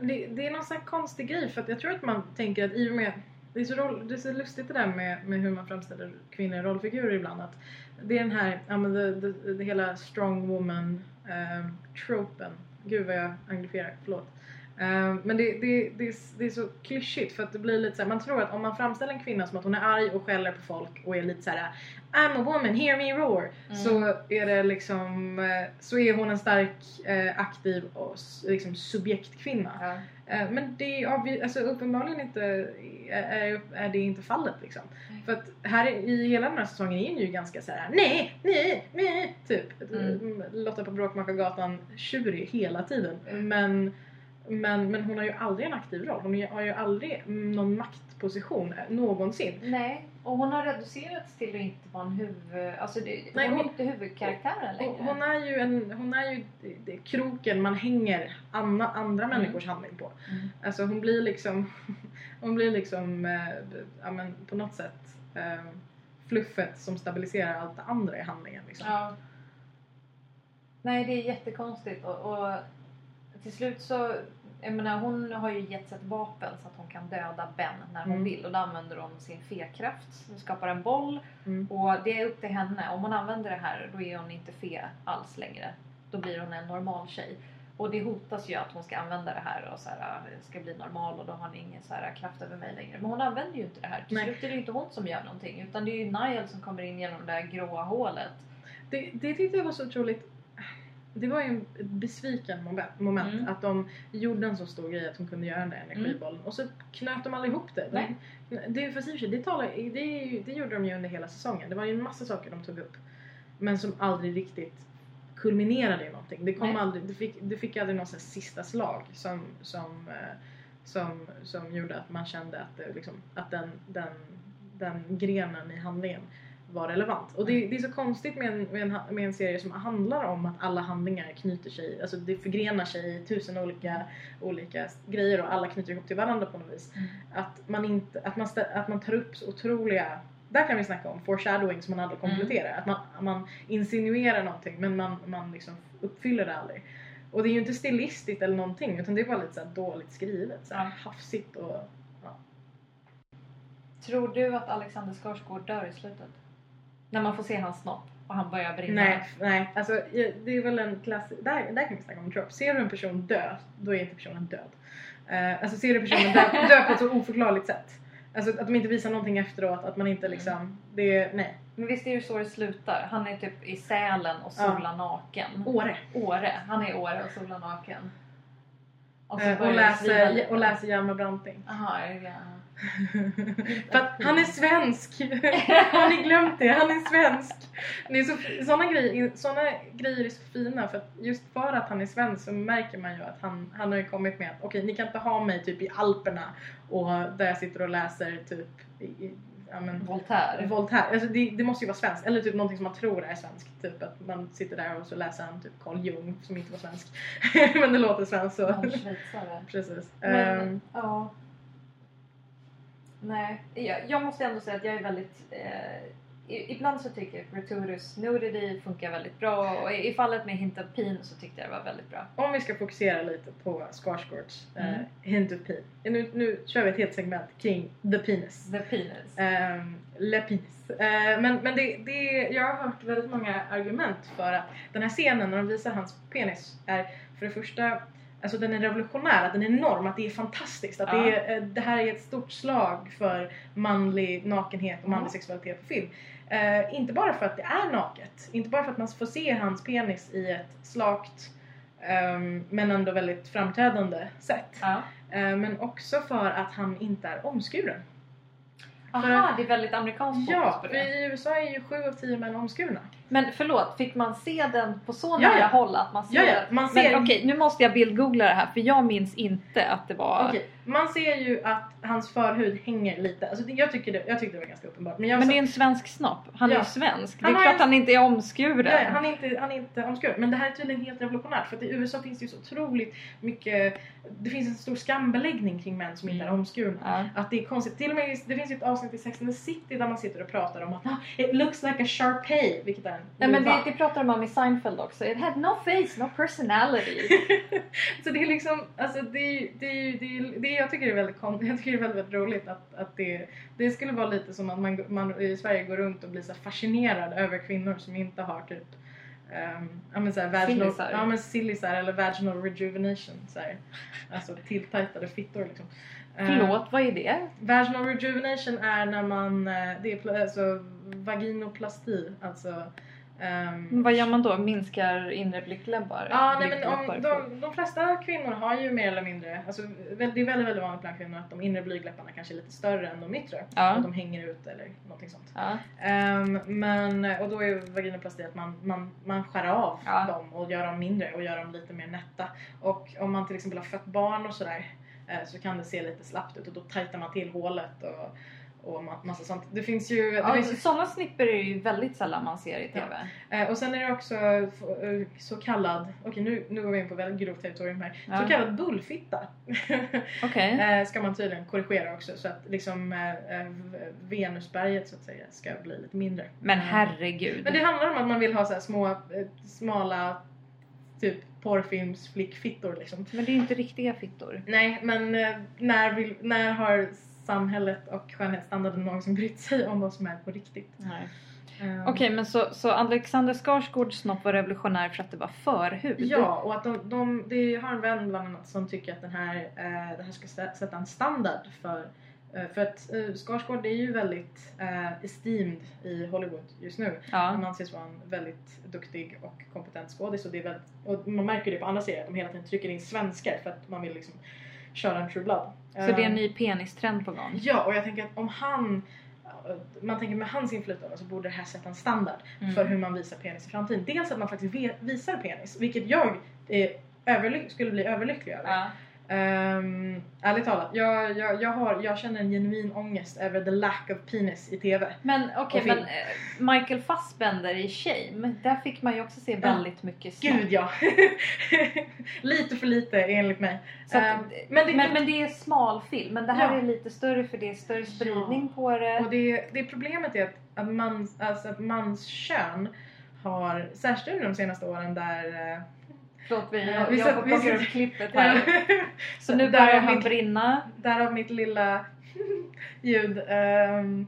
Det, det är någon sån här konstig grej för att jag tror att man tänker att i och med det är, så roll, det är så lustigt det där med, med hur man framställer kvinnliga rollfigurer ibland. Att det är den här, ja men det, det, det hela strong woman eh, tropen. Gud vad jag anglifierar, förlåt. Eh, men det, det, det, är, det är så klyschigt för att det blir lite så här, man tror att om man framställer en kvinna som att hon är arg och skäller på folk och är lite så här: I'm a woman, hear me roar. Mm. Så är det liksom, eh, så är hon en stark, eh, aktiv och liksom subjektkvinna. Ja. Eh, Men det är alltså, uppenbarligen inte är, är, det inte fallet liksom. Nej. För att här i hela den här säsongen är hon ju ganska så här: nej, nej, nej, typ. Mm. Lotta på Bråkmakargatan tjurig hela tiden. Men, men, men hon har ju aldrig en aktiv roll. Hon har ju aldrig någon maktposition eh, någonsin. Nej, och hon har reducerats till att inte vara en huvud... Alltså det, Nej, hon är hon- inte huvudkaraktären längre. Hon är ju en, hon är ju kroken man hänger andra, andra Mm. människors handling på. Mm. Alltså hon blir liksom, hon blir liksom, eh, ja men på något sätt eh, fluffet som stabiliserar allt det andra i handlingen liksom. Ja. Nej, det är jättekonstigt och, och till slut så, jag menar hon har ju getts ett vapen så att hon kan döda Ben när hon Mm. vill och då använder hon sin fe-kraft. Hon skapar en boll Mm. och det är upp till henne. Om hon använder det här då är hon inte fe alls längre. Då blir hon en normal tjej. Och det hotas ju att hon ska använda det här och så här, äh, ska bli normal och då har ni ingen så här kraft över mig längre. Men hon använder ju inte det här. Till slut är det inte hon som gör någonting utan det är ju Niall som kommer in genom det gråa hålet. Det, det tyckte jag var så otroligt det var ju ett besviken moment, Mm. att de gjorde en så stor grej att hon kunde göra den där energibollen och så knöt de aldrig ihop det. Nej. De, det, fast i sig, det, talar, det, det gjorde de ju under hela säsongen. Det var ju en massa saker de tog upp men som aldrig riktigt kulminerade i någonting. Det, kom Nej. aldrig, det, fick, det fick aldrig någon sån här sista slag som, som, eh, som, som gjorde att man kände att, det, liksom, att den, den, den grenen i handlingen var relevant. Och det, det är så konstigt med en, med, en, med en serie som handlar om att alla handlingar knyter sig, alltså det förgrenar sig i tusen olika, olika grejer och alla knyter ihop till varandra på något vis. Att man, inte, att man, att man tar upp så otroliga där kan vi snacka om foreshadowing som man aldrig kompletterar. Att man, man insinuerar någonting men man, man liksom uppfyller det aldrig. Och det är ju inte stilistiskt eller någonting utan det är bara lite så här dåligt skrivet. Så här Ja. hafsigt och... Tror du att Alexander Skarsgård dör i slutet? När man får se hans snopp och han börjar brinna. Nej, nej. Alltså, ja, det är väl en klass... Där, där kan vi snacka om trope. Ser du en person dö, då är inte personen död. Uh, alltså ser du personen dö, dö på ett så oförklarligt sätt. Alltså att de inte visar någonting efteråt, att man inte liksom... Det är... Nej. Men visst är det så det slutar? Han är typ i Sälen och Ja. solar naken. Åre. Åre. Han är i Åre och solar naken. Och, så börjar och, läser, och läser Hjalmar Branting. Det det? För att han är svensk! Har ni glömt det? Han är svensk! Det är så, såna, grejer, såna grejer är så fina för att just för att han är svensk så märker man ju att han, han har ju kommit med att okej ni kan inte ha mig typ i Alperna och där jag sitter och läser typ i, ja, men, Voltaire. Voltaire. Alltså det, det måste ju vara svenskt. Eller typ någonting som man tror är svenskt. Typ att man sitter där och så läser han typ Carl Jung som inte var svensk. Men det låter svenskt så. Någon schweizare. Precis. Men, Ehm, ja. Nej, jag, jag måste ändå säga att jag är väldigt... Eh, ibland så tycker jag att gratuitous nudity funkar väldigt bra och i, fallet med Hint of Peen så tyckte jag det var väldigt bra. om vi ska fokusera lite på Skarsgårds eh, Mm. hint of peen. Nu, nu kör vi ett helt segment kring the penis. The penis. Um, le penis. Eh, men men det, det, jag har hört väldigt många argument för att den här scenen när de visar hans penis är för det första Alltså den är revolutionär, att den är enorm, att det är fantastiskt. Att Ja. det, är, eh, det här är ett stort slag för manlig nakenhet och manlig Mm. sexualitet på film. Eh, inte bara för att det är naket, inte bara för att man får se hans penis i ett slakt ehm, men ändå väldigt framträdande sätt. Ja. Eh, men också för att han inte är omskuren. Aha, det är väldigt amerikanskt fokus Ja, på för det. i USA är ju 7 av 10 män omskurna. Men förlåt, fick man se den på så nära ja. håll att man ser Ja, ja, man ser- Men okej, nu måste jag bildgoogla det här för jag minns inte att det var... Okej, man ser ju att hans förhud hänger lite. Alltså det, jag, tycker det, jag tyckte det var ganska uppenbart. Men, jag Men det är en svensk snopp. Han är Ja. ju svensk. Det Han är har klart en- han inte är omskuren. Ja, han, är inte, han är inte omskuren. Men det här är tydligen helt revolutionärt. För att i USA finns det ju så otroligt mycket... Det finns en stor skambeläggning kring män som inte är Mm. omskurna. Ja. Att det är konstigt. Till och med, det finns ju ett avsnitt i Sex and the City där man sitter och pratar om att ah, it looks like a Sharpay, vilket är en Nej, men det, det pratar de om i Seinfeld också. It had no face, no personality. så det är liksom, alltså det är, det är, det är, det är, jag tycker det är väldigt, jag tycker det är väldigt, väldigt roligt att, att det, det skulle vara lite som att man, man i Sverige går runt och blir så fascinerad över kvinnor som inte har typ Um, ja men såhär vaginal, ja men sillisar eller vaginal rejuvenation såhär. Alltså tilltajtade fittor liksom. Eh, Förlåt, vad är det? Vaginal rejuvenation är när man, eh, det är alltså vaginoplasti, alltså ehm, Vad gör man då? Minskar inre blickläppar? Ja, nej, men om, de, de flesta kvinnor har ju mer eller mindre, alltså, det är väldigt, väldigt vanligt bland kvinnor att de inre blygdläpparna kanske är lite större än de yttre. Ja. Att de hänger ut eller någonting sånt. Ja. Ehm, men, och då är vaginoplasti att man, man, man skär av Ja. dem och gör dem mindre och gör dem lite mer nätta. Och om man till exempel har fött barn och sådär eh, så kan det se lite slappt ut och då tajtar man till hålet och, och ma- massa sånt. Det finns ju... Det Ja, finns ju sådana snipper är ju väldigt sällan man ser i TV. Eh, och sen är det också eh, så kallad, okej nu, nu går vi in på väldigt grovt territorium här, Ja. så kallad bullfitta. Okej. eh, ska man tydligen korrigera också så att liksom Venusberget så att säga ska bli lite mindre. Men herregud. Men det handlar om att man vill ha så här små, smala typ porrfilms flickfittor liksom. Men det är ju inte riktiga fittor. Nej men när, vill, när har samhället och skönhetsstandarden någonsin brytt sig om vad som är på riktigt? Nej. Eh, Okej, men så, så Alexander Skarsgårds snopp var revolutionär för att det var förhud? Ja, och att de, de, det har en vän bland annat som tycker att den här, eh, det här ska sä- sätta en standard för eh, för att eh, Skarsgård är ju väldigt eh, esteemed i Hollywood just nu. Han Ja. anses vara en väldigt duktig och kompetent skådis och, det är väldigt, och man märker det på andra serier att de hela tiden trycker in svenskar för att man vill liksom köra en true blood. Så det är en Eh, ny penistrend på gång? Ja, och jag tänker att om han man tänker med hans inflytande så borde det här sätta en standard Mm. för hur man visar penis i framtiden. Dels att man faktiskt visar penis, vilket jag överly- skulle bli överlycklig över. Ja. Um, ärligt talat, jag, jag, jag, har, jag känner en genuin ångest över the lack of penis i TV. Men okej, Och men eh, Michael Fassbender i Shame, där fick man ju också se väldigt mycket snopp. Gud ja! lite för lite enligt mig. Att, Ehm, men, det- men, men det är smal film, men det här Ja. är lite större för det är större spridning på det. Och det, det problemet är att, att, mans, alltså att mans kön har, särskilt under de senaste åren där... eh, Förlåt, vi, Ja, jag, vi jag får plocka upp klippet här. Så nu Där börjar han mitt- brinna. Därav mitt lilla ljud. Ehm,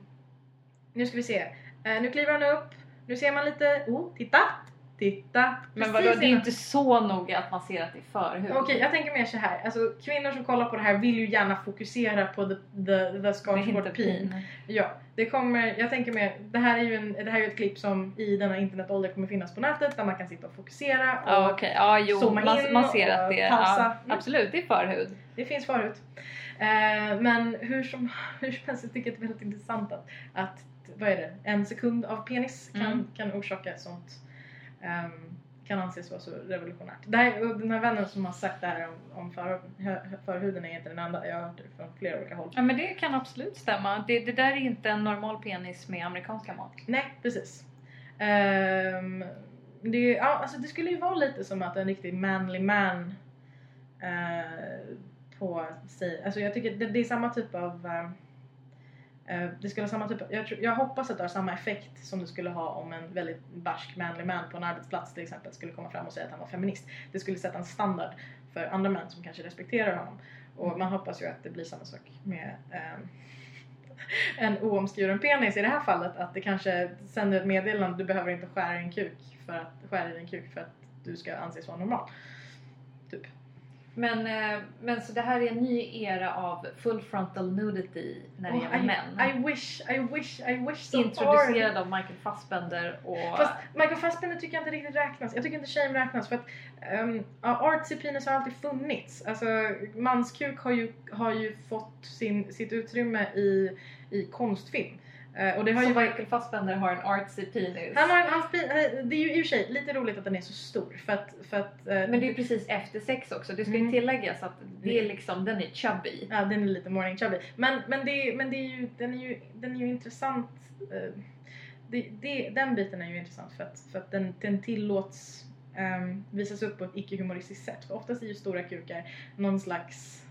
nu ska vi se. Eh, nu kliver han upp. Nu ser man lite. Oh, titta! Titta! Men vadå, det är inte så noga att man ser att det är förhud. Okej, jag tänker mer så här. Alltså, kvinnor som kollar på det här vill ju gärna fokusera på the, the, the Skarsgård pin. Ja, det kommer, jag tänker mer, det här är ju en, det här är ju ett klipp som i denna internetålder kommer finnas på nätet där man kan sitta och fokusera och Ja, okej. Ja, jo. zooma Man, in man ser och att det är... pausa. Ja, absolut, det är förhud. Det finns förut. Eh, men hur som, hur som helst, jag tycker det är väldigt intressant att, att vad är det, en sekund av penis kan, Mm. kan orsaka sånt kan anses vara så revolutionärt. Det här, den här vännen som har sagt det här om, om för, förhuden är inte den enda. Jag har hört det från flera olika håll. Ja, men det kan absolut stämma. Det, det där är inte en normal penis med amerikanska mått. Nej, precis. Ehm, det, ja, alltså det skulle ju vara lite som att en riktig manly man eh, på sig. Alltså jag tycker det, det är samma typ av eh, Eh, det skulle ha samma typ, jag, tror, jag hoppas att det har samma effekt som det skulle ha om en väldigt barsk manlig man på en arbetsplats till exempel skulle komma fram och säga att han var feminist. Det skulle sätta en standard för andra män som kanske respekterar honom. Och man hoppas ju att det blir samma sak med eh, en oomskuren penis i det här fallet. Att det kanske sänder ett meddelande du behöver inte skära i din kuk för att, skära i din kuk för att du ska anses vara normal. Men, eh, men så det här är en ny era av full frontal nudity när det Oh, gäller I, män. I wish, I wish, I wish so Introducerad av Michael Fassbender och... Fast Michael Fassbender tycker jag inte riktigt räknas. Jag tycker inte Shame räknas för att um, artsy penis har alltid funnits. Alltså manskuk har ju, har ju fått sin, sitt utrymme i, i konstfilm. Eh, och det har så ju Michael Fassbender har en artsy penis. Han har en, hans, eh, det är ju i och för sig lite roligt att den är så stor för att... För att eh, Men det är ju precis efter sex också. Det ska ju Mm. tilläggas att det är liksom, den är chubby. Ja, den är lite morning chubby. Men, men, det, men det är ju, den, är ju, den är ju intressant. Det, det, den biten är ju intressant för att, för att den, den tillåts um, visas upp på ett icke-humoristiskt sätt. För oftast är ju stora kukar någon slags...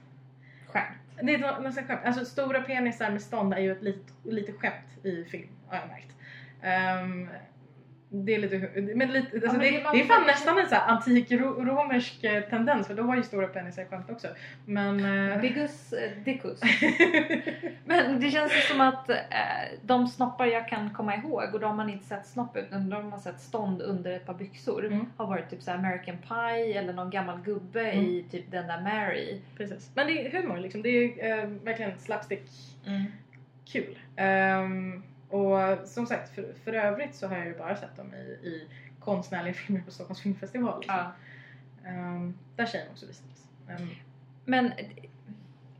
Skämt. Det är ett massa skämt. Alltså stora penisar med stånd är ju ett lit, lite skämt i film har jag märkt. Um, det är lite, men lite, alltså men det, det det är fan nästan en sån här antik ro, romersk eh, tendens för då var ju stora penisar skämt också. Men... eh, Bigus eh, dickus. Men det känns ju som att de snoppar jag kan komma ihåg och då har man inte sett snopp utan har man sett stånd under ett par byxor. Mm. Har varit typ så American Pie eller någon gammal gubbe Mm. i typ den där Mary. Precis. Men det är humor liksom. Det är eh, verkligen slapstick kul. Ehm, och som sagt, för, för övrigt så har jag ju bara sett dem i, i konstnärliga filmer på Stockholms filmfestival. Liksom. Ja. Ehm, där tjejen också visades. Ehm, Men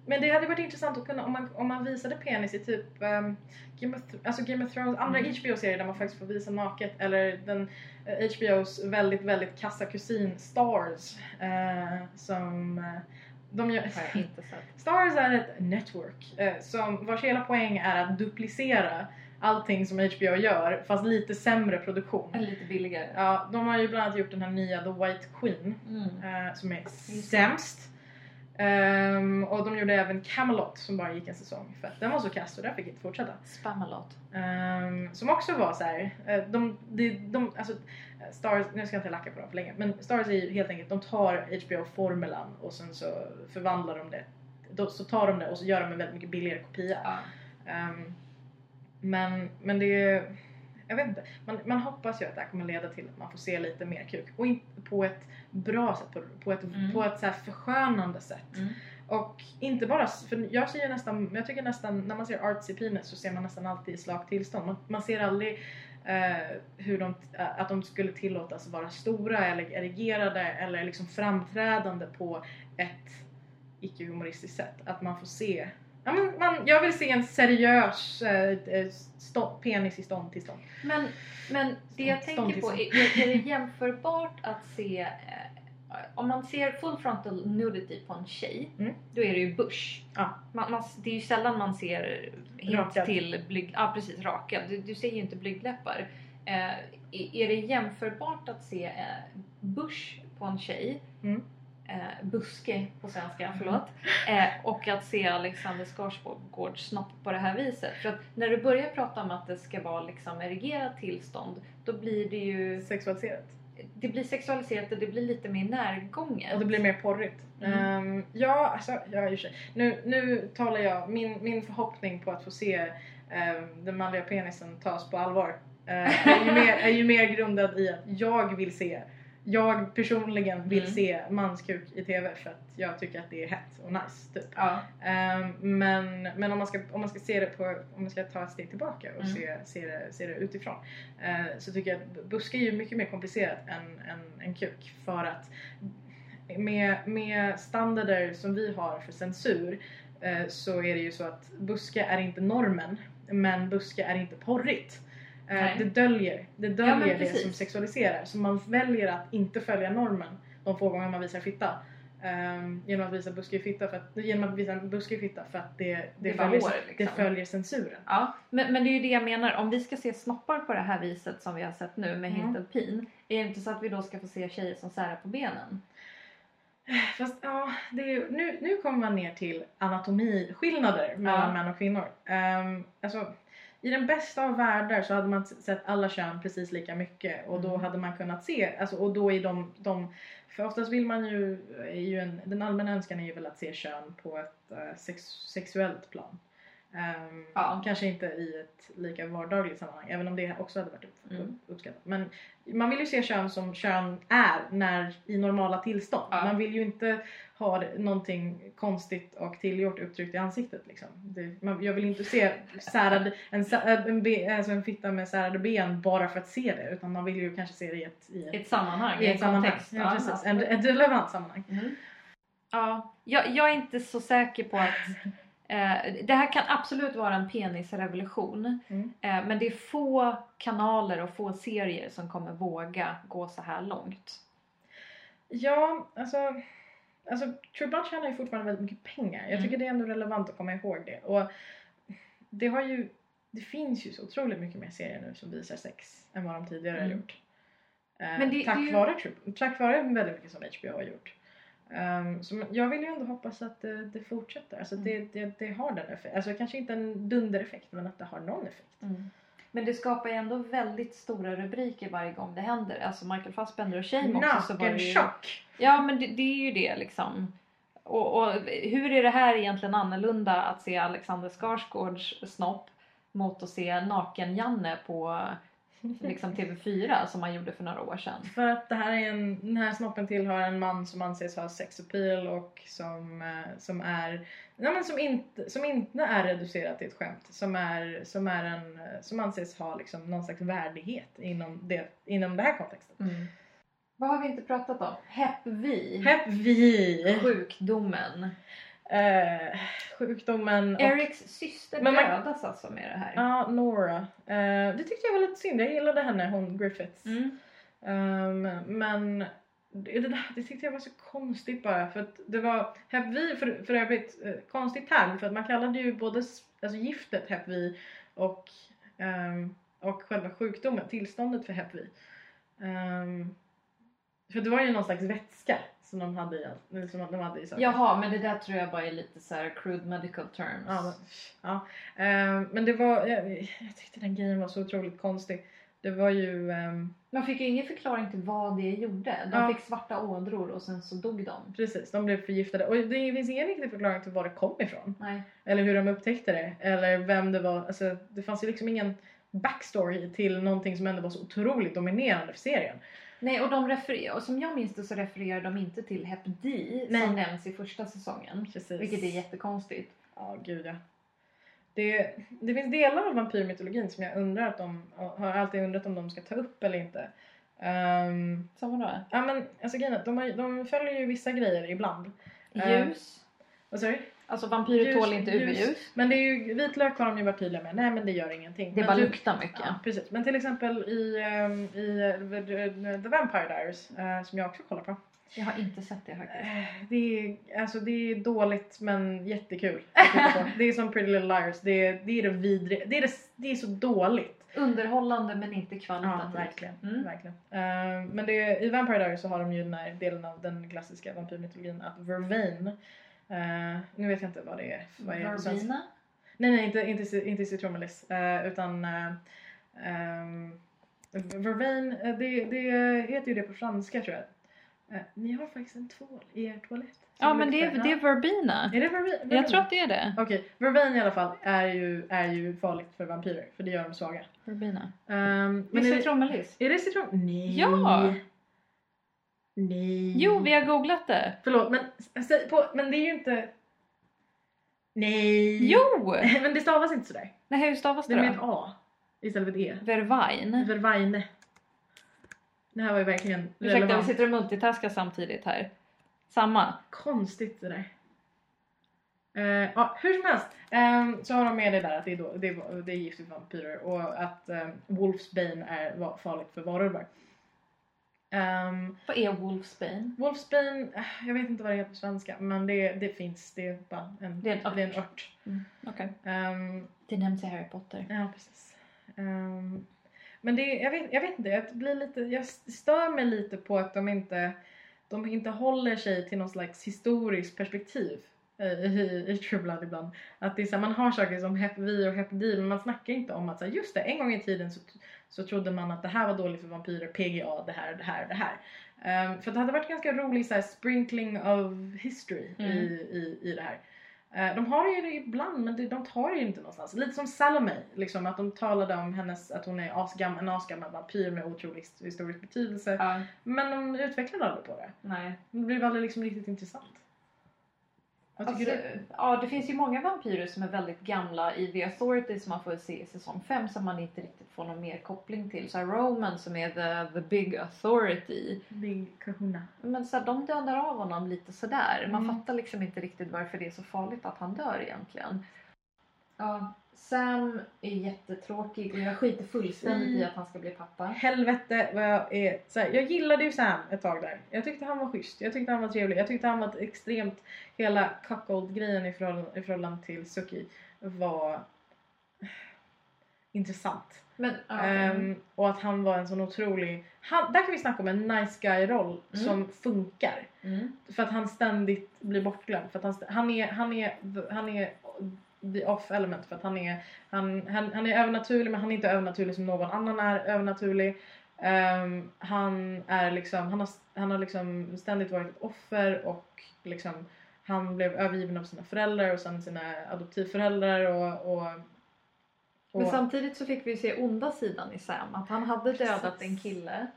men det hade varit intressant att kunna, om man, om man visade penis i typ um, Game, of, alltså Game of Thrones, andra Mm. HBO-serier där man faktiskt får visa naket eller den eh, HBOs väldigt, väldigt kassa kusin Stars eh, som eh, de gör. Stars är ett network eh, som, vars hela poäng är att duplicera allting som HBO gör fast lite sämre produktion. Lite billigare. Ja, de har ju bland annat gjort den här nya The White Queen Mm. eh, som är sämst. Ehm, och de gjorde även Camelot som bara gick en säsong för att den var så kass och där fick inte fortsätta. Spamalot. Ehm, som också var så här, eh, de, de, de, alltså Stars, nu ska jag inte lacka på dem för länge, men Stars är ju helt enkelt, de tar HBO-formulan och sen så förvandlar de det. Då, så tar de det och så gör de en väldigt mycket billigare kopia. Ja. Ehm, men, men det är, jag vet inte, man, man hoppas ju att det här kommer leda till att man får se lite mer kuk. Och inte på ett bra sätt, på, på ett, Mm. på ett så här förskönande sätt. Mm. Och inte bara, för jag ser ju nästan, jag tycker nästan, när man ser artsy penis så ser man nästan alltid i slakt tillstånd. Man, man ser aldrig eh, hur de, eh, att de skulle tillåtas vara stora eller erigerade eller liksom framträdande på ett icke-humoristiskt sätt. Att man får se Ja, men man, jag vill se en seriös eh, eh, stå, penis i stånd till stånd. Men, men det jag Stånd- tänker på, är, är det jämförbart att se eh, om man ser full frontal nudity på en tjej, Mm. då är det ju bush. Ja. Man, man, det är ju sällan man ser Rakad. till blyg, ja, precis, rakad. Du, du ser ju inte blygdläppar. Eh, är, är det jämförbart att se eh, bush på en tjej, Mm. Eh, buske på svenska, förlåt, eh, och att se Alexander Skarsgårds snopp på det här viset. För att när du börjar prata om att det ska vara liksom erigerat tillstånd, då blir det ju Sexualiserat. det blir sexualiserat och det blir lite mer närgånget. Och det blir mer porrigt. Mm. Ehm, ja, alltså, ja. Nu, nu talar jag, min, min förhoppning på att få se ehm, den manliga penisen tas på allvar eh, är, ju mer, är ju mer grundad i att jag vill se, jag personligen vill Mm. se manskuk i TV för att jag tycker att det är hett och nice. Typ. Ja. Ehm, men men om, man ska, om man ska se det på, om man ska ta ett steg tillbaka och Mm. se, se, det, se det utifrån eh, så tycker jag att buske är ju mycket mer komplicerat än, än, än kuk för att med, med standarder som vi har för censur eh, så är det ju så att buske är inte normen men buske är inte porrigt. Eh, Nej. det döljer, det, döljer det precis. som sexualiserar så man väljer att inte följa normen de få gånger man visar fitta. Um, genom att visa buskig fitta för att, genom att visa buskig fitta för att det, det, Det följer, det liksom. följer censuren. Ja, men, men det är ju det jag menar. Om vi ska se snoppar på det här viset som vi har sett nu med Mm. hint pin. Är det inte så att vi då ska få se tjejer som särar på benen? Fast ja, det är ju, nu, nu kommer man ner till anatomiskillnader mellan Ja. män och kvinnor. Um, alltså, I den bästa av världar så hade man sett alla kön precis lika mycket och då Mm. hade man kunnat se, alltså, och då i de, de för oftast vill man ju, ju en, den allmänna önskan är ju väl att se kön på ett eh, sex, sexuellt plan. Ehm, Ja. Kanske inte i ett lika vardagligt sammanhang, även om det också hade varit upp, Mm. uppskattat. Men man vill ju se kön som kön är när, i normala tillstånd. Ja. Man vill ju inte ha någonting konstigt och tillgjort uttryckt i ansiktet. Liksom. Det, man, jag vill inte se särade, en, en, be, alltså en fitta med särade ben bara för att se det. Utan man vill ju kanske se det i ett, i ett, ett sammanhang, i ett sammanhang. kontext. Ja, precis. En, ett relevant sammanhang. Mm. Ja, jag, jag är inte så säker på att det här kan absolut vara en penisrevolution. Mm. Eh, men det är få kanaler och få serier som kommer våga gå så här långt. Ja, alltså, alltså True Blood tjänar ju fortfarande väldigt mycket pengar. Jag Mm. tycker det är ändå relevant att komma ihåg det. Och det har ju, det finns ju så otroligt mycket mer serier nu som visar sex än vad de tidigare har Mm. gjort. Eh, Men det- tack, det ju- vare, tack vare väldigt mycket som HBO har gjort. Um, så jag vill ju ändå hoppas att det, det fortsätter. Alltså det, Mm. det, det har den effekten. Alltså kanske inte en dundereffekt men att det har någon effekt. Men det skapar ju ändå väldigt stora rubriker varje gång det händer. Alltså Michael Fassbender och Shame också. Så var det ju... Ja men det, det är ju det liksom. Och, och hur är det här egentligen annorlunda att se Alexander Skarsgårds snopp mot att se Naken-Janne på liksom TV4 som han gjorde för några år sedan? För att det här är en, den här snoppen tillhör en man som anses ha sex appeal och som, eh, som är ja, men som, inte, som inte är reducerat till ett skämt. Som, är, som, är en, eh, som anses ha liksom någon slags värdighet inom, det, inom det här kontexten. Vad har vi inte pratat om? Hep Vi. Hep vi! Sjukdomen. Eh, sjukdomen och... Erics syster Men man- dödas alltså med det här. Ja, Nora. Eh, det tyckte jag var lite synd. Jag gillade henne, hon Griffiths. Mm. Ehm, men det, det, det tyckte jag var så konstigt bara för att det var Hep V för, för övrigt eh, konstig term för att man kallade ju både alltså giftet Hep V och, ehm, och själva sjukdomen, tillståndet för Hep V. För det var ju någon slags vätska som de hade i, som de hade i saker. Jaha, men det där tror jag bara är lite så här crude medical terms. Ja, men, ja. Ehm, men det var, jag, jag tyckte den grejen var så otroligt konstig. Det var ju ehm, Man fick ju ingen förklaring till vad det gjorde. De Ja. fick svarta ådror och sen så dog de. Precis, de blev förgiftade. Och det finns ingen riktig förklaring till var det kom ifrån. Nej. Eller hur de upptäckte det. Eller vem det var. Alltså, det fanns ju liksom ingen backstory till någonting som ändå var så otroligt dominerande för serien. Nej, och de refererar, och som jag minns det så refererar de inte till Hep Nej. som nämns i första säsongen. Precis. Vilket är jättekonstigt. Ja, gud ja. Det, det finns delar av vampyrmytologin som jag undrar att de har alltid undrat om de ska ta upp eller inte. Um, Som vadå? ja men alltså grejen de, har, de följer ju vissa grejer ibland. Ljus. Vad sa du? Alltså vampyrer Ljus, tål inte ljus. UV-ljus. Men det är ju, vitlök har de ju varit tydliga med. Nej men det gör ingenting. Det men bara typ- luktar mycket. Ja, precis. Men till exempel i, ehm, i eh, The Vampire Diaries, eh, som jag också kollar på. Jag har inte sett det faktiskt. Eh, Det är, alltså, det är dåligt men jättekul. Det är som Pretty Little Liars. Det är det, är det vidriga. Det är, det, det är så dåligt. Underhållande men inte Ja, kvalitativt. verkligen. Mm. verkligen. Eh, men det, i Vampire Diaries så har de ju den här delen av den klassiska vampyrmytologin att Vervain eh, nu vet jag inte vad det är. Vad är? Verbena. Nej, nej, inte, inte, inte citronmeliss. eh, utan uh, um, Vervain, det, det heter ju det på franska tror jag. Eh, ni har faktiskt en tvål i er toalett. Ja men det är, det är verbena. Är det vervain? Jag tror att det är det. Okej, vervain i alla fall är ju, är ju farligt för vampyrer för det gör dem svaga. Verbena. Um, Det är är, det, citronmeliss. är det citron? Nej! Ja. Nej! Jo, vi har googlat det. Förlåt, men, säg på, men det är ju inte... Nej! Jo! men det stavas inte sådär. Nej, hur stavas Det det är med ett då? A istället för ett E. Vervain. Vervaine. Det här var ju verkligen Ursäkta, vi relevant. sitter och multitaskar samtidigt här. Samma. Konstigt det där. Eh, ja, hur som helst ehm, så har de med det där att det är, då, det är, det är för vampyrer och att um, Wolfsbane är farligt för varulvar. Um, Vad är Wolfsbane? Wolfsbane, eh, jag vet inte vad det heter på svenska men det, det finns, det är bara en, Det är en ört. Det är en ört. Okej. Ehm, Det nämns i Harry Potter. Ja, precis. Ehm, men det, jag, vet, jag vet inte, jag, blir lite, jag stör mig lite på att de inte, de inte håller sig till någon slags historiskt perspektiv i, i, i True Blood ibland. Att det är så här, man har saker som Hep V och Hep D men man snackar inte om att så här, just det, en gång i tiden så, så trodde man att det här var dåligt för vampyrer, PGA, det här, det här, det här. Ehm, för det hade varit ganska rolig så här, sprinkling of history i, Mm. i, i det här. Eh, De har ju det ibland men de tar det ju inte någonstans. Lite som Salome, liksom att de talade om hennes, att hon är asgam, en asgammal vampyr med otrolig his- historisk betydelse. Ja, Men de utvecklade aldrig på det. nej. Det blev aldrig liksom riktigt intressant. Vad tycker Alltså, du? ja, det finns ju många vampyrer som är väldigt gamla i The Authority som man får se i säsong 5 som man inte riktigt får någon mer koppling till. Så här, Roman som är the, the big authority. Big Kahuna. Men så här, de dödar av honom lite sådär. Man Mm. fattar liksom inte riktigt varför det är så farligt att han dör egentligen. Ja, Sam är jättetråkig och jag skiter fullständigt i Mm. att han ska bli pappa. Helvete vad jag är så här, Jag gillade ju Sam ett tag där. Jag tyckte han var schysst. Jag tyckte han var trevlig. Jag tyckte han var extremt... Hela cuckold-grejen i förhållande, i förhållande till Suki var intressant. Men, ja, Ehm, och att han var en sån otrolig... Han, där kan vi snacka om en nice guy-roll Mm. som funkar. mm. För att han ständigt blir bortglömd. För att han, han, är, han, är, han är the off element. För att han är, han, han, han är övernaturlig men han är inte övernaturlig som någon annan är övernaturlig. Ehm, han är liksom, han har, han har liksom ständigt varit ett offer och liksom han blev övergiven av sina föräldrar och sen sina adoptivföräldrar och, och, och Men samtidigt så fick vi se onda sidan i Sam. Att han hade dödat Precis. en kille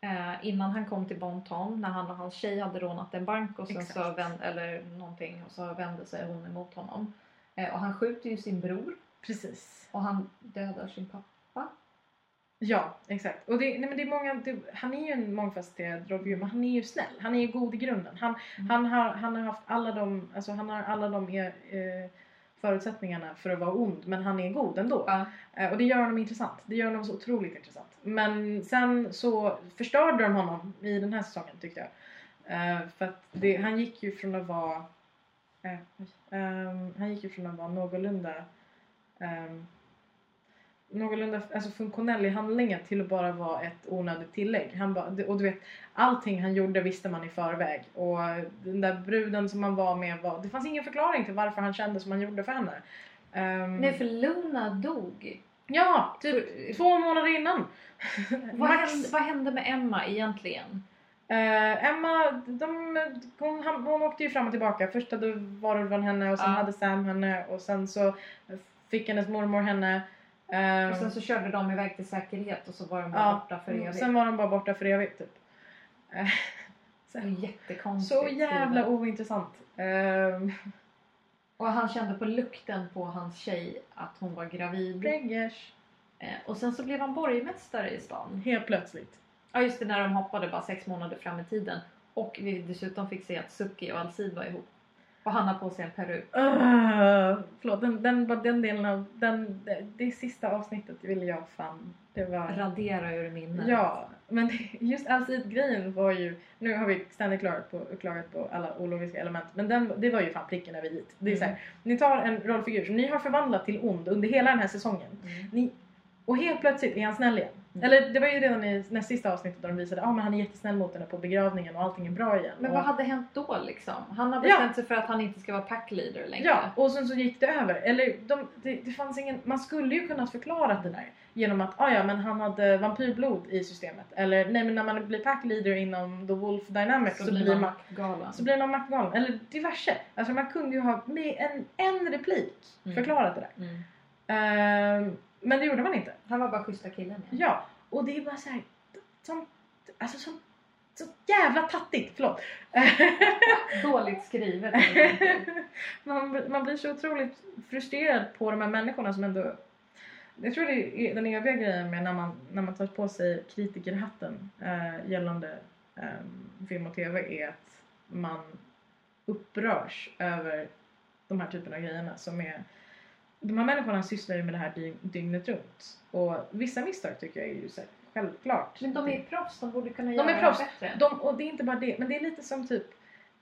eh, innan han kom till Bonton. När han och hans tjej hade rånat en bank och sen så vänd, eller någonting och så vände sig hon emot honom. Eh, och han skjuter ju sin bror precis. och han dödar sin pappa. Ja, exakt. Och det, nej men det är många, det, han är ju en mångfacetterad rollfigur men han är ju snäll. Han är ju god i grunden. Han, Mm. han, har, han har haft alla de, alltså han har alla de eh, eh, förutsättningarna för att vara ond men han är god ändå. Ja. Eh, och det gör honom intressant. Det gör honom så otroligt intressant. Men sen så förstörde de honom i den här säsongen tyckte jag. Eh, för att det, han gick ju från att vara eh, ehm, han gick ju från att vara någorlunda ehm, någorlunda alltså funktionell i handlingen till att bara vara ett onödigt tillägg. Han bara, och du vet, allting han gjorde visste man i förväg. Och den där bruden som han var med var, det fanns ingen förklaring till varför han kände som han gjorde för henne. Ehm, Nej för Luna dog. Ja, typ två månader innan. Vad hände, vad hände med Emma egentligen? Eh, Emma, de, hon, han- hon åkte ju fram och tillbaka. Först hade Varulven henne och sen Ja. hade Sam henne och sen så fick hennes mormor henne. Eh, Och sen så körde de iväg till säkerhet och så var de bara ja, borta för evigt. sen var de bara borta för evigt typ. Det var jättekonstigt. så jävla skrivet. ointressant. Eh, Och han kände på lukten på hans tjej att hon var gravid. Preggers. Och sen så blev han borgmästare i stan. Helt plötsligt. Ja just det, när de hoppade bara sex månader fram i tiden. Och vi dessutom fick se att Suki och Alcid var ihop. Och han har på sig en peruk. Uh, förlåt, den, den, den delen av den, det, det sista avsnittet ville jag fan. Det var... Radera ur minnet. Ja, men just Alcid-grejen var ju... Nu har vi ständigt klarat på, klarat på alla ologiska element. Men den, det var ju fan pricken över dit. Det är Mm. så här, ni tar en rollfigur som ni har förvandlat till ond under hela den här säsongen. Mm. Ni, och helt plötsligt är han snäll igen. Mm. Eller det var ju redan i näst sista avsnittet där de visade att ah, men han är jättesnäll mot henne på begravningen och allting är bra igen. Men och, vad hade hänt då liksom? Han har Ja. bestämt sig för att han inte ska vara packleader längre. Ja, och sen så gick det över. Eller de, det, det fanns ingen, man skulle ju kunnat förklara det där genom att ah, ja, men han hade vampyrblod i systemet. Eller nej men när man blir packleader inom The Wolf Dynamics så, Så, blir man, maktgalen. så blir man maktgalen. Eller diverse. Alltså man kunde ju ha med en, en replik Mm. förklarat det där. Mm. Ehm, men det gjorde man inte. Han var bara schyssta killen igen. Ja, och det är bara så här, som, alltså som, så jävla tattigt, förlåt. Dåligt skrivet man, man blir så otroligt frustrerad på de här människorna som ändå... Jag tror det är den eviga grejen med när man, när man tar på sig kritikerhatten eh, gällande eh, film och tv är att man upprörs över de här typerna av grejerna som är... De här människorna sysslar ju med det här dygn, dygnet runt. Och vissa misstag tycker jag är ju självklart. Men de är proffs, de borde kunna De göra är proffs. det bättre. De, och det är inte bara det, men det är lite som typ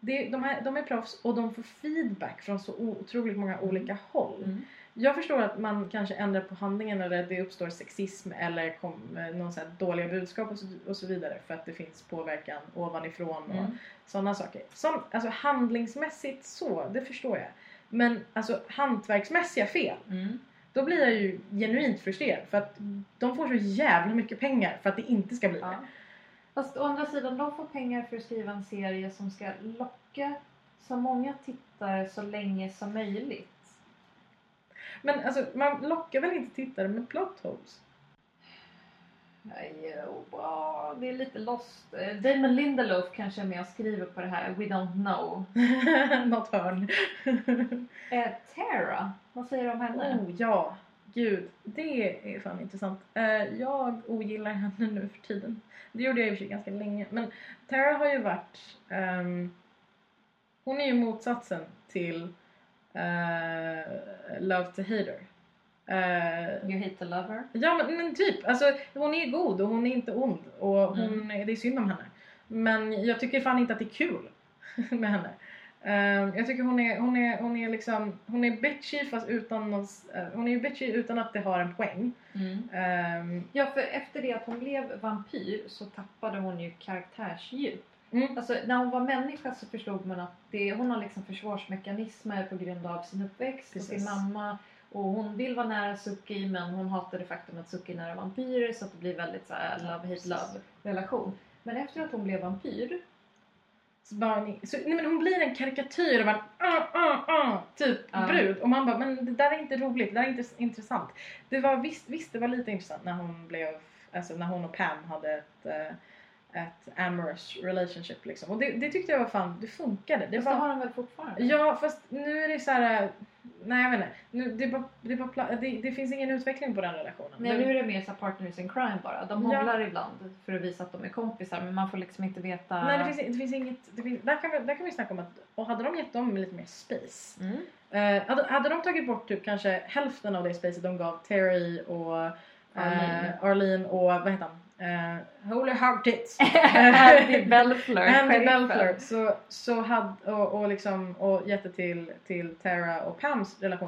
det, de, här, de är proffs och de får feedback från så otroligt många olika håll. Mm. Jag förstår att man kanske ändrar på handlingen eller det uppstår sexism eller kom, eh, någon så dåliga budskap och så, och så vidare för att det finns påverkan ovanifrån och Mm. sådana saker. Som, alltså handlingsmässigt så, det förstår jag. Men alltså hantverksmässiga fel, Mm. då blir jag ju genuint frustrerad för att de får så jävla mycket pengar för att det inte ska bli Ja. det. Fast å andra sidan, de får pengar för att skriva en serie som ska locka så många tittare så länge som möjligt. Men alltså, man lockar väl inte tittare med plot holes? Jo, bra. det är lite lost. Eh, Damon Lindelof kanske är med och skriver på det här. We don't know. Något hörn. Eh, Tara, vad säger du om henne? oh ja, gud. Det är fan intressant. Eh, jag ogillar henne nu för tiden. Det gjorde jag i och för sig ganska länge. Men Tara har ju varit... ehm, hon är ju motsatsen till eh, Love to Hater. Eh, You hate the lover? Ja men, men typ, alltså hon är god och hon är inte ond och hon, det är synd om henne. Men jag tycker fan inte att det är kul med henne. Ehm, jag tycker hon är, hon är, hon är liksom, hon är bitchy fast utan någon, eh, hon är bitchy utan att det har en poäng. Ehm, Ja, för efter det att hon blev vampyr så tappade hon ju karaktärsdjup. mm, Alltså när hon var människa så förstod man att det, hon har liksom försvarsmekanismer på grund av sin uppväxt och sin Precis. mamma. Och hon vill vara nära Suki men hon hatar det faktum att Suki är nära vampyrer så att det blir väldigt så här love hate love relation. Men efter att hon blev vampyr så bara, så, nej, men hon blir en karikatyr av en ah, ah, ah, typ Ja. brud och man bara men det där är inte roligt, det där är inte intressant. Det var visst, visst det var lite intressant när hon blev, alltså när hon och Pam hade ett eh, ett amorous relationship liksom. Och det, det tyckte jag var fan, det funkade. Det Fast det har hon väl fortfarande? ja fast nu är det så här. nej jag vet inte. Nu, det, bara, det, bara, det, det finns ingen utveckling på den relationen. Nej, nu är det mer så partners in crime bara. De Ja. hånglar ibland för att visa att de är kompisar men man får liksom inte veta... nej det finns, det finns inget, det finns, där, kan vi, där kan vi snacka om att, och hade de gett dem lite mer space Mm. Eh, hade, hade de tagit bort typ kanske hälften av det spacet de gav Terry och Arlene. eh, Arlene och vad heter han? Uh, Holy Hard Tits. Andy Belfleur, Andy. Belfleur. Så, så hade, och, och liksom och det till, till Tara och Pams Mm.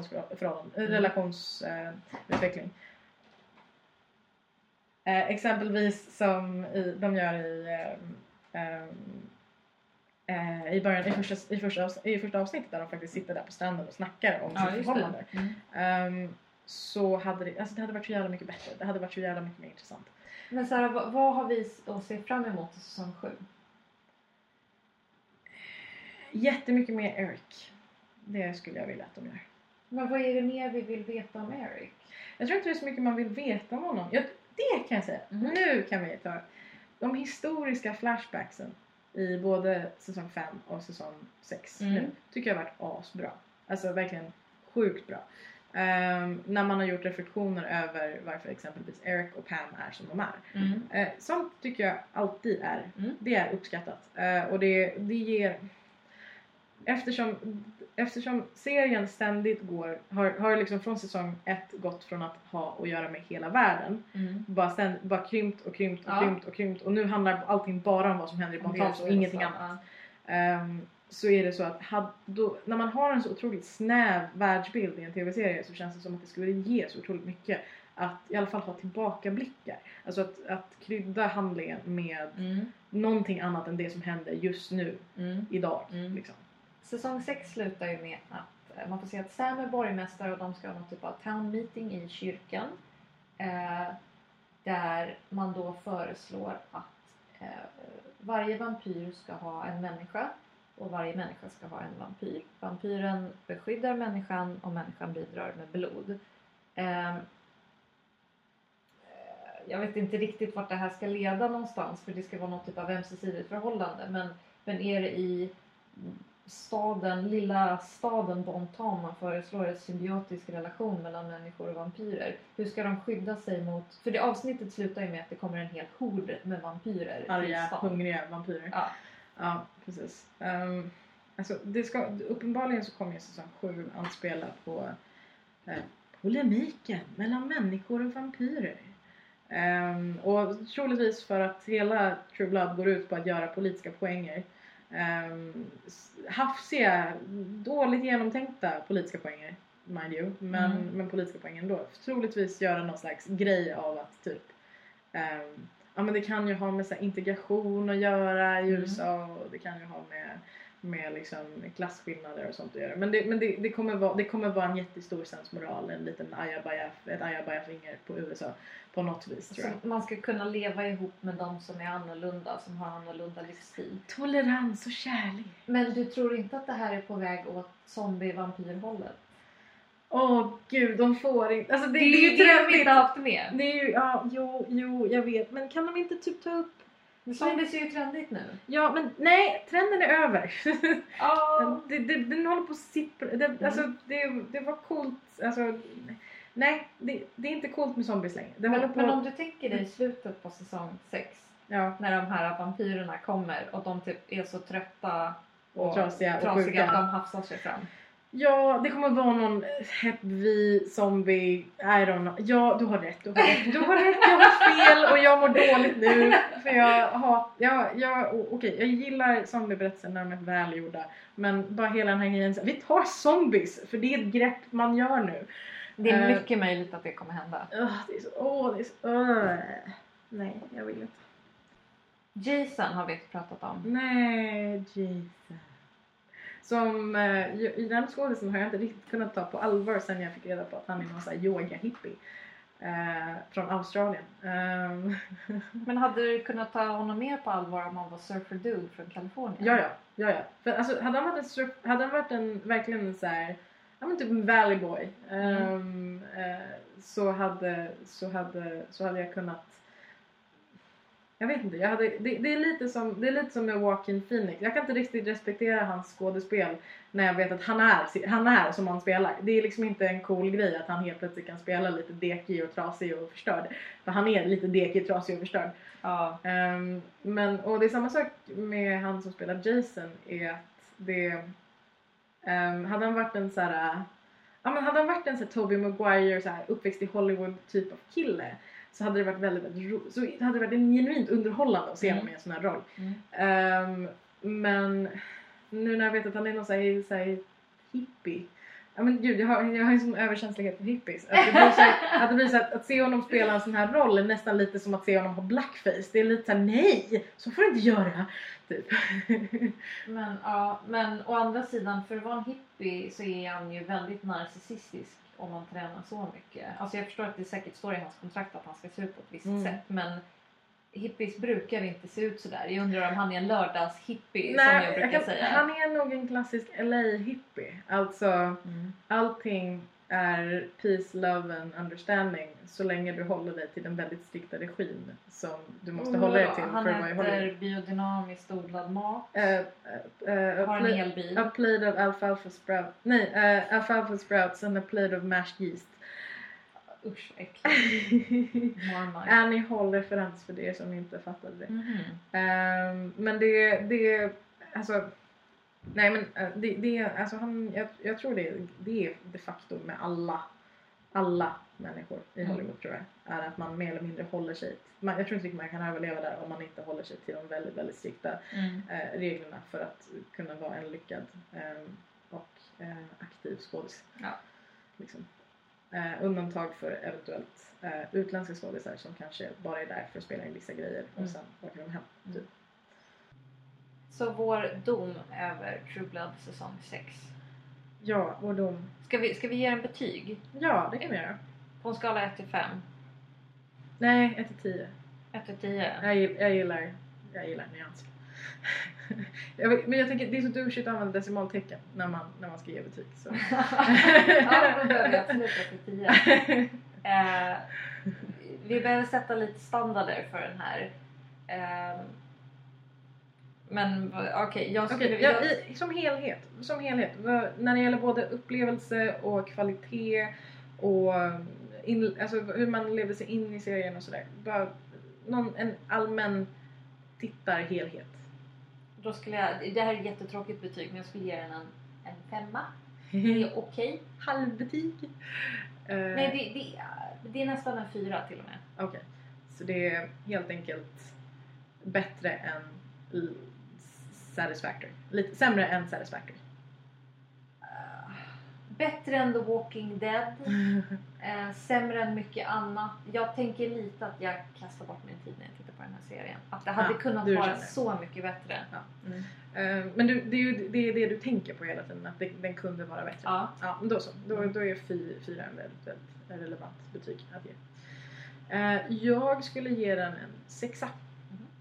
relationsutveckling. Eh, exempelvis som i, de gör i ehm, ehm, eh, i, början, i, första, i, första, I första avsnittet där de faktiskt sitter där på stranden och snackar om Ja, sitt förhållande. Mm. Ehm, så hade det, alltså det hade varit så jävla mycket bättre. Det hade varit så jävla mycket mer intressant. Men Sara, vad, vad har vi att se fram emot i säsong 7? Jättemycket mer Eric. Det skulle jag vilja att de gör. Men vad är det mer vi vill veta om Eric? Jag tror inte det är så mycket man vill veta om honom. Jag, det kan jag säga. Mhm. Nu kan vi ta de historiska flashbacksen i både säsong 5 och säsong 6 Mm. nu tycker jag har varit asbra. Alltså verkligen sjukt bra. Ehm, när man har gjort reflektioner över varför exempelvis Eric och Pam är som de är. Eh, sånt tycker jag alltid är, Mm. det är uppskattat. Eh, och det, det ger... Eftersom, eftersom serien ständigt går, har, har liksom från säsong ett gått från att ha att göra med hela världen. Mm. Bara, ständ, bara krympt och krympt och Ja. krympt och krympt. Och nu handlar allting bara om vad som händer i Bontals och ingenting annat. Ehm, så är det så att had, då, när man har en så otroligt snäv världsbild i en tv-serie så känns det som att det skulle ge så otroligt mycket att i alla fall ha tillbakablickar. Alltså att, att krydda handlingen med Mm. någonting annat än det som händer just nu, Mm. idag. Mm. Liksom. Säsong 6 slutar ju med att eh, man får se att Sam är borgmästare och de ska ha någon typ av town meeting i kyrkan. Eh, där man då föreslår att eh, varje vampyr ska ha en människa och varje människa ska ha en vampyr. Vampyren beskyddar människan och människan bidrar med blod. Ehm, eh, jag vet inte riktigt vart det här ska leda någonstans för det ska vara någon typ av ömsesidigt förhållande men, men är det i staden, lilla staden Bonton man föreslår en symbiotisk relation mellan människor och vampyrer. Hur ska de skydda sig mot... För det avsnittet slutar ju med att det kommer en hel hord med vampyrer till Arga, stan. hungriga vampyrer. Ja. Ja, precis. Um, alltså, det ska, uppenbarligen så kommer ju säsong 7 anspela på eh, polemiken mellan människor och vampyrer. Ehm, och troligtvis för att hela True Blood går ut på att göra politiska poänger. Um, hafsiga, dåligt genomtänkta politiska poänger, mind you. Men, Mm. men politiska poänger ändå. Troligtvis göra någon slags grej av att typ ehm, Ja men det kan ju ha med så integration att göra i Mm. USA och det kan ju ha med med liksom klasskillnader och sånt att göra. Men det, men det, det, kommer, vara, det kommer vara en jättestor sensmoral, en liten ajabaja, ett ajabaja-finger på USA på något vis tror jag. Så man ska kunna leva ihop med de som är annorlunda, som har annorlunda livsstil. Tolerans och kärlek. Men du tror inte att det här är på väg åt zombie-vampyrhållet? Åh gud, de får inte... Alltså det, Det, det är ju det trendigt. inte haft med. Det är ju, ja, jo, jo, jag vet. Men kan de inte typ ta upp... Zombies är ju trendigt nu. Ja, men nej, trenden är över. Ja. det, det, den håller på att sippra. Det, Mm. alltså, det, det var coolt. Alltså, nej, det, det är inte coolt med zombies längre. Det Men, på... men om du tänker dig slutet på säsong 6 ja, när de här vampyrerna kommer och de typ är så trötta och trasiga och trasiga sjuka. att de hafsar sig fram. Ja, det kommer vara någon heavy zombie, I don't know. Ja, du har rätt, du har rätt. Du har rätt, jag har fel och jag mår dåligt nu. För jag har, jag, jag, okej, jag gillar zombieberättelser när de är välgjorda. Men bara hela den här grejen, vi tar zombies, för det är ett grepp man gör nu. Det är Eh. mycket möjligt att det kommer hända. Ugh, det är så, åh, det är så, ugh. Nej, jag vill inte. Jason har vi inte pratat om. Nej, Jesus. Som, eh, i den skådisen har jag inte riktigt kunnat ta på allvar sen jag fick reda på att han är någon sån här yoga-hippie. Eh, från Australien. Ehm, Men hade du kunnat ta honom mer på allvar om han var surfer dude från Kalifornien? ja, ja, ja, ja. För, alltså, hade han varit en, surf- hade han varit en verkligen så här, ja men typ en valley boy. ehm, eh, så, hade, så, hade, så hade jag kunnat jag vet inte, jag hade, det, det, är lite som, det är lite som med Joaquin Phoenix. Jag kan inte riktigt respektera hans skådespel när jag vet att han är, han är som han spelar. Det är liksom inte en cool grej att han helt plötsligt kan spela lite dekig och trasig och förstörd. För han är lite dekig, trasig och förstörd. Ja. Ehm, men, och det är samma sak med han som spelar Jason är att det ehm, hade han varit en så här ja men hade han varit en så här Tobey Maguire så här uppväxt i Hollywood typ av kille så hade det varit väldigt, väldigt ro- så hade det varit en genuint underhållande att se Mm. honom i en sån här roll. Mm. Ehm, men nu när jag vet att han är någon så här, så här hippie Ja men gud jag har, jag har en sån överkänslighet för hippies. Att det blir så, att, det blir så att, att se honom spela en sån här roll är nästan lite som att se honom ha blackface. Det är lite såhär nej! Så får du inte göra! Typ. Men, ja, men å andra sidan, för att vara en hippie så är han ju väldigt narcissistisk om man tränar så mycket. Alltså jag förstår att det säkert står i hans kontrakt att han ska se ut på ett visst Mm. sätt men hippies brukar inte se ut sådär. Jag undrar om han är en lördagshippie som jag brukar kan- säga. Han är nog en klassisk LA-hippie. Alltså Mm. allting är peace, love and understanding så länge du håller dig till den väldigt strikta regim som du måste hålla dig till Han för äter biodynamiskt odlad mat. Uh, uh, uh, har en pla- hel bil. a plate of alfalfa sprout. Nej, uh, alfalfa sprouts and a plate of mashed yeast. Usch vad äckligt. Annie håller referens för det som inte fattade det. Mhm. Ehm, men det, det, alltså, nej men eh, det, det alltså han, jag, jag tror det, det är de facto med alla, alla människor i Mm. Hollywood tror jag, är att man mer eller mindre håller sig, man, jag tror inte riktigt man kan överleva där om man inte håller sig till de väldigt, väldigt strikta Mm. eh, reglerna för att kunna vara en lyckad ehm, och eh, aktiv skådis. Ja. Liksom. Eh, undantag för eventuellt eh, utländska skådisar som kanske bara är där för att spela in vissa grejer och Mm. sen åker de hem. Mm. Typ. Så vår dom över True Blood säsong 6. Ja, och de... Ska vi, ska vi ge en betyg? Ja, det kan vi göra. På en skala 1 till 5? Nej, 1 till 10. 1 till 10? Jag, jag gillar, jag gillar nyanser. jag vet, men jag tänker det är så douchigt att använda decimaltecken när man, när man ska ge betyg. Så. ja, då behöver vi absolut 1 till 10. Eh, vi behöver sätta lite standarder för den här. Eh, men okej, jag skulle Okej, vilja... ja, i, som helhet. Som helhet. När det gäller både upplevelse och kvalitet och in, alltså hur man levde sig in i serien och sådär. Bara någon, en allmän tittarhelhet. Då skulle jag, det här är ett jättetråkigt betyg men jag skulle ge den en, en femma. Det är okej. Halvbetyg. Eh, Nej, det, det, det är nästan en fyra till och med. Okej. Så det är helt enkelt bättre än Satisfactory. Lite sämre än Satisfactory. Eh, Bättre än The Walking Dead. Eh, sämre än mycket annat. Jag tänker lite att jag kastar bort min tid när jag tittar på den här serien. Att det hade Ja, kunnat vara känner. så mycket bättre. Ja. Eh, Men du, det är ju det, är det du tänker på hela tiden, att det, den kunde vara bättre. Ja. Ja, då så. Då, då är fy, fyra en väldigt, väldigt relevant betyg att ge. Eh, jag skulle ge den en sexa.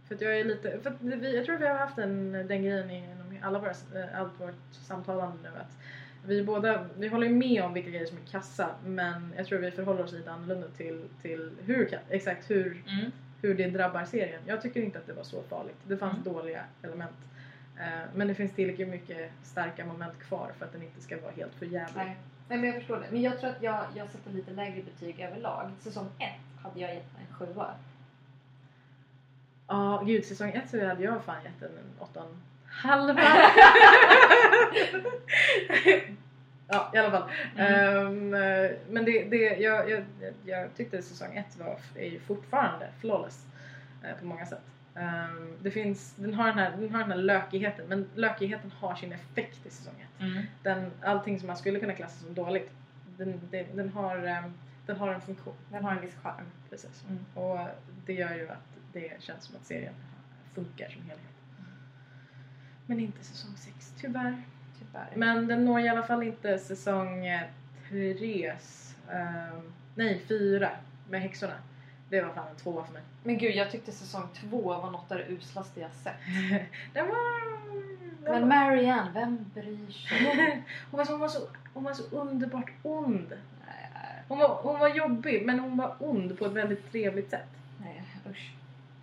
För jag är lite, för att vi, jag tror vi har haft den, den grejen inom alla våra, eh, allt vårt samtalande nu att vi båda, vi håller ju med om vilka grejer som är kassa men jag tror vi förhåller oss lite annorlunda till, till hur, exakt hur, Mm. hur det drabbar serien. Jag tycker inte att det var så farligt. Det fanns Mm. dåliga element. Eh, men det finns tillräckligt mycket starka moment kvar för att den inte ska vara helt för jävlig. Nej. Nej men jag förstår det. Men jag tror att jag, jag sätter lite lägre betyg överlag. Säsong 1 hade jag gett en sjua. Ja, gud säsong ett så hade jag fan gett den en åtta halva. ja, i alla fall. Ehm, eh, men det, det, jag, jag, jag tyckte säsong ett var, är ju fortfarande flawless eh, på många sätt. Ehm, det finns, den, har den, här, den har den här lökigheten men lökigheten har sin effekt i säsong ett. Mm. Den, allting som man skulle kunna klassa som dåligt, den, den, den, har, ehm, den har en funktion. Den har en viss charm. Precis. Mm. Och det gör ju att det känns som att serien funkar som helhet. Men inte säsong 6 tyvärr. Tyvärr. Men den når i alla fall inte säsong 3s, ehm, nej 4 med häxorna. Det var fan en tvåa för mig. Men gud, jag tyckte säsong 2 var något av det uslaste jag sett. den var... Den Men var Marianne, vem bryr sig? hon, var så, hon, var så, hon var så underbart ond. Hon var, hon var jobbig men hon var ond på ett väldigt trevligt sätt.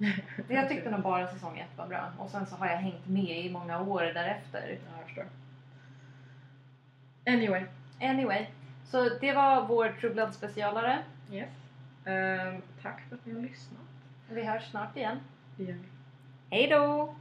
Men jag tyckte nog bara säsong 1 var bra. Och sen så har jag hängt med i många år därefter. Ja, jag förstår. Anyway. Anyway, så det var vår True Blood specialare. Yes. Ehm, tack för att ni har lyssnat. Vi hörs snart igen. Det gör vi. Hej då!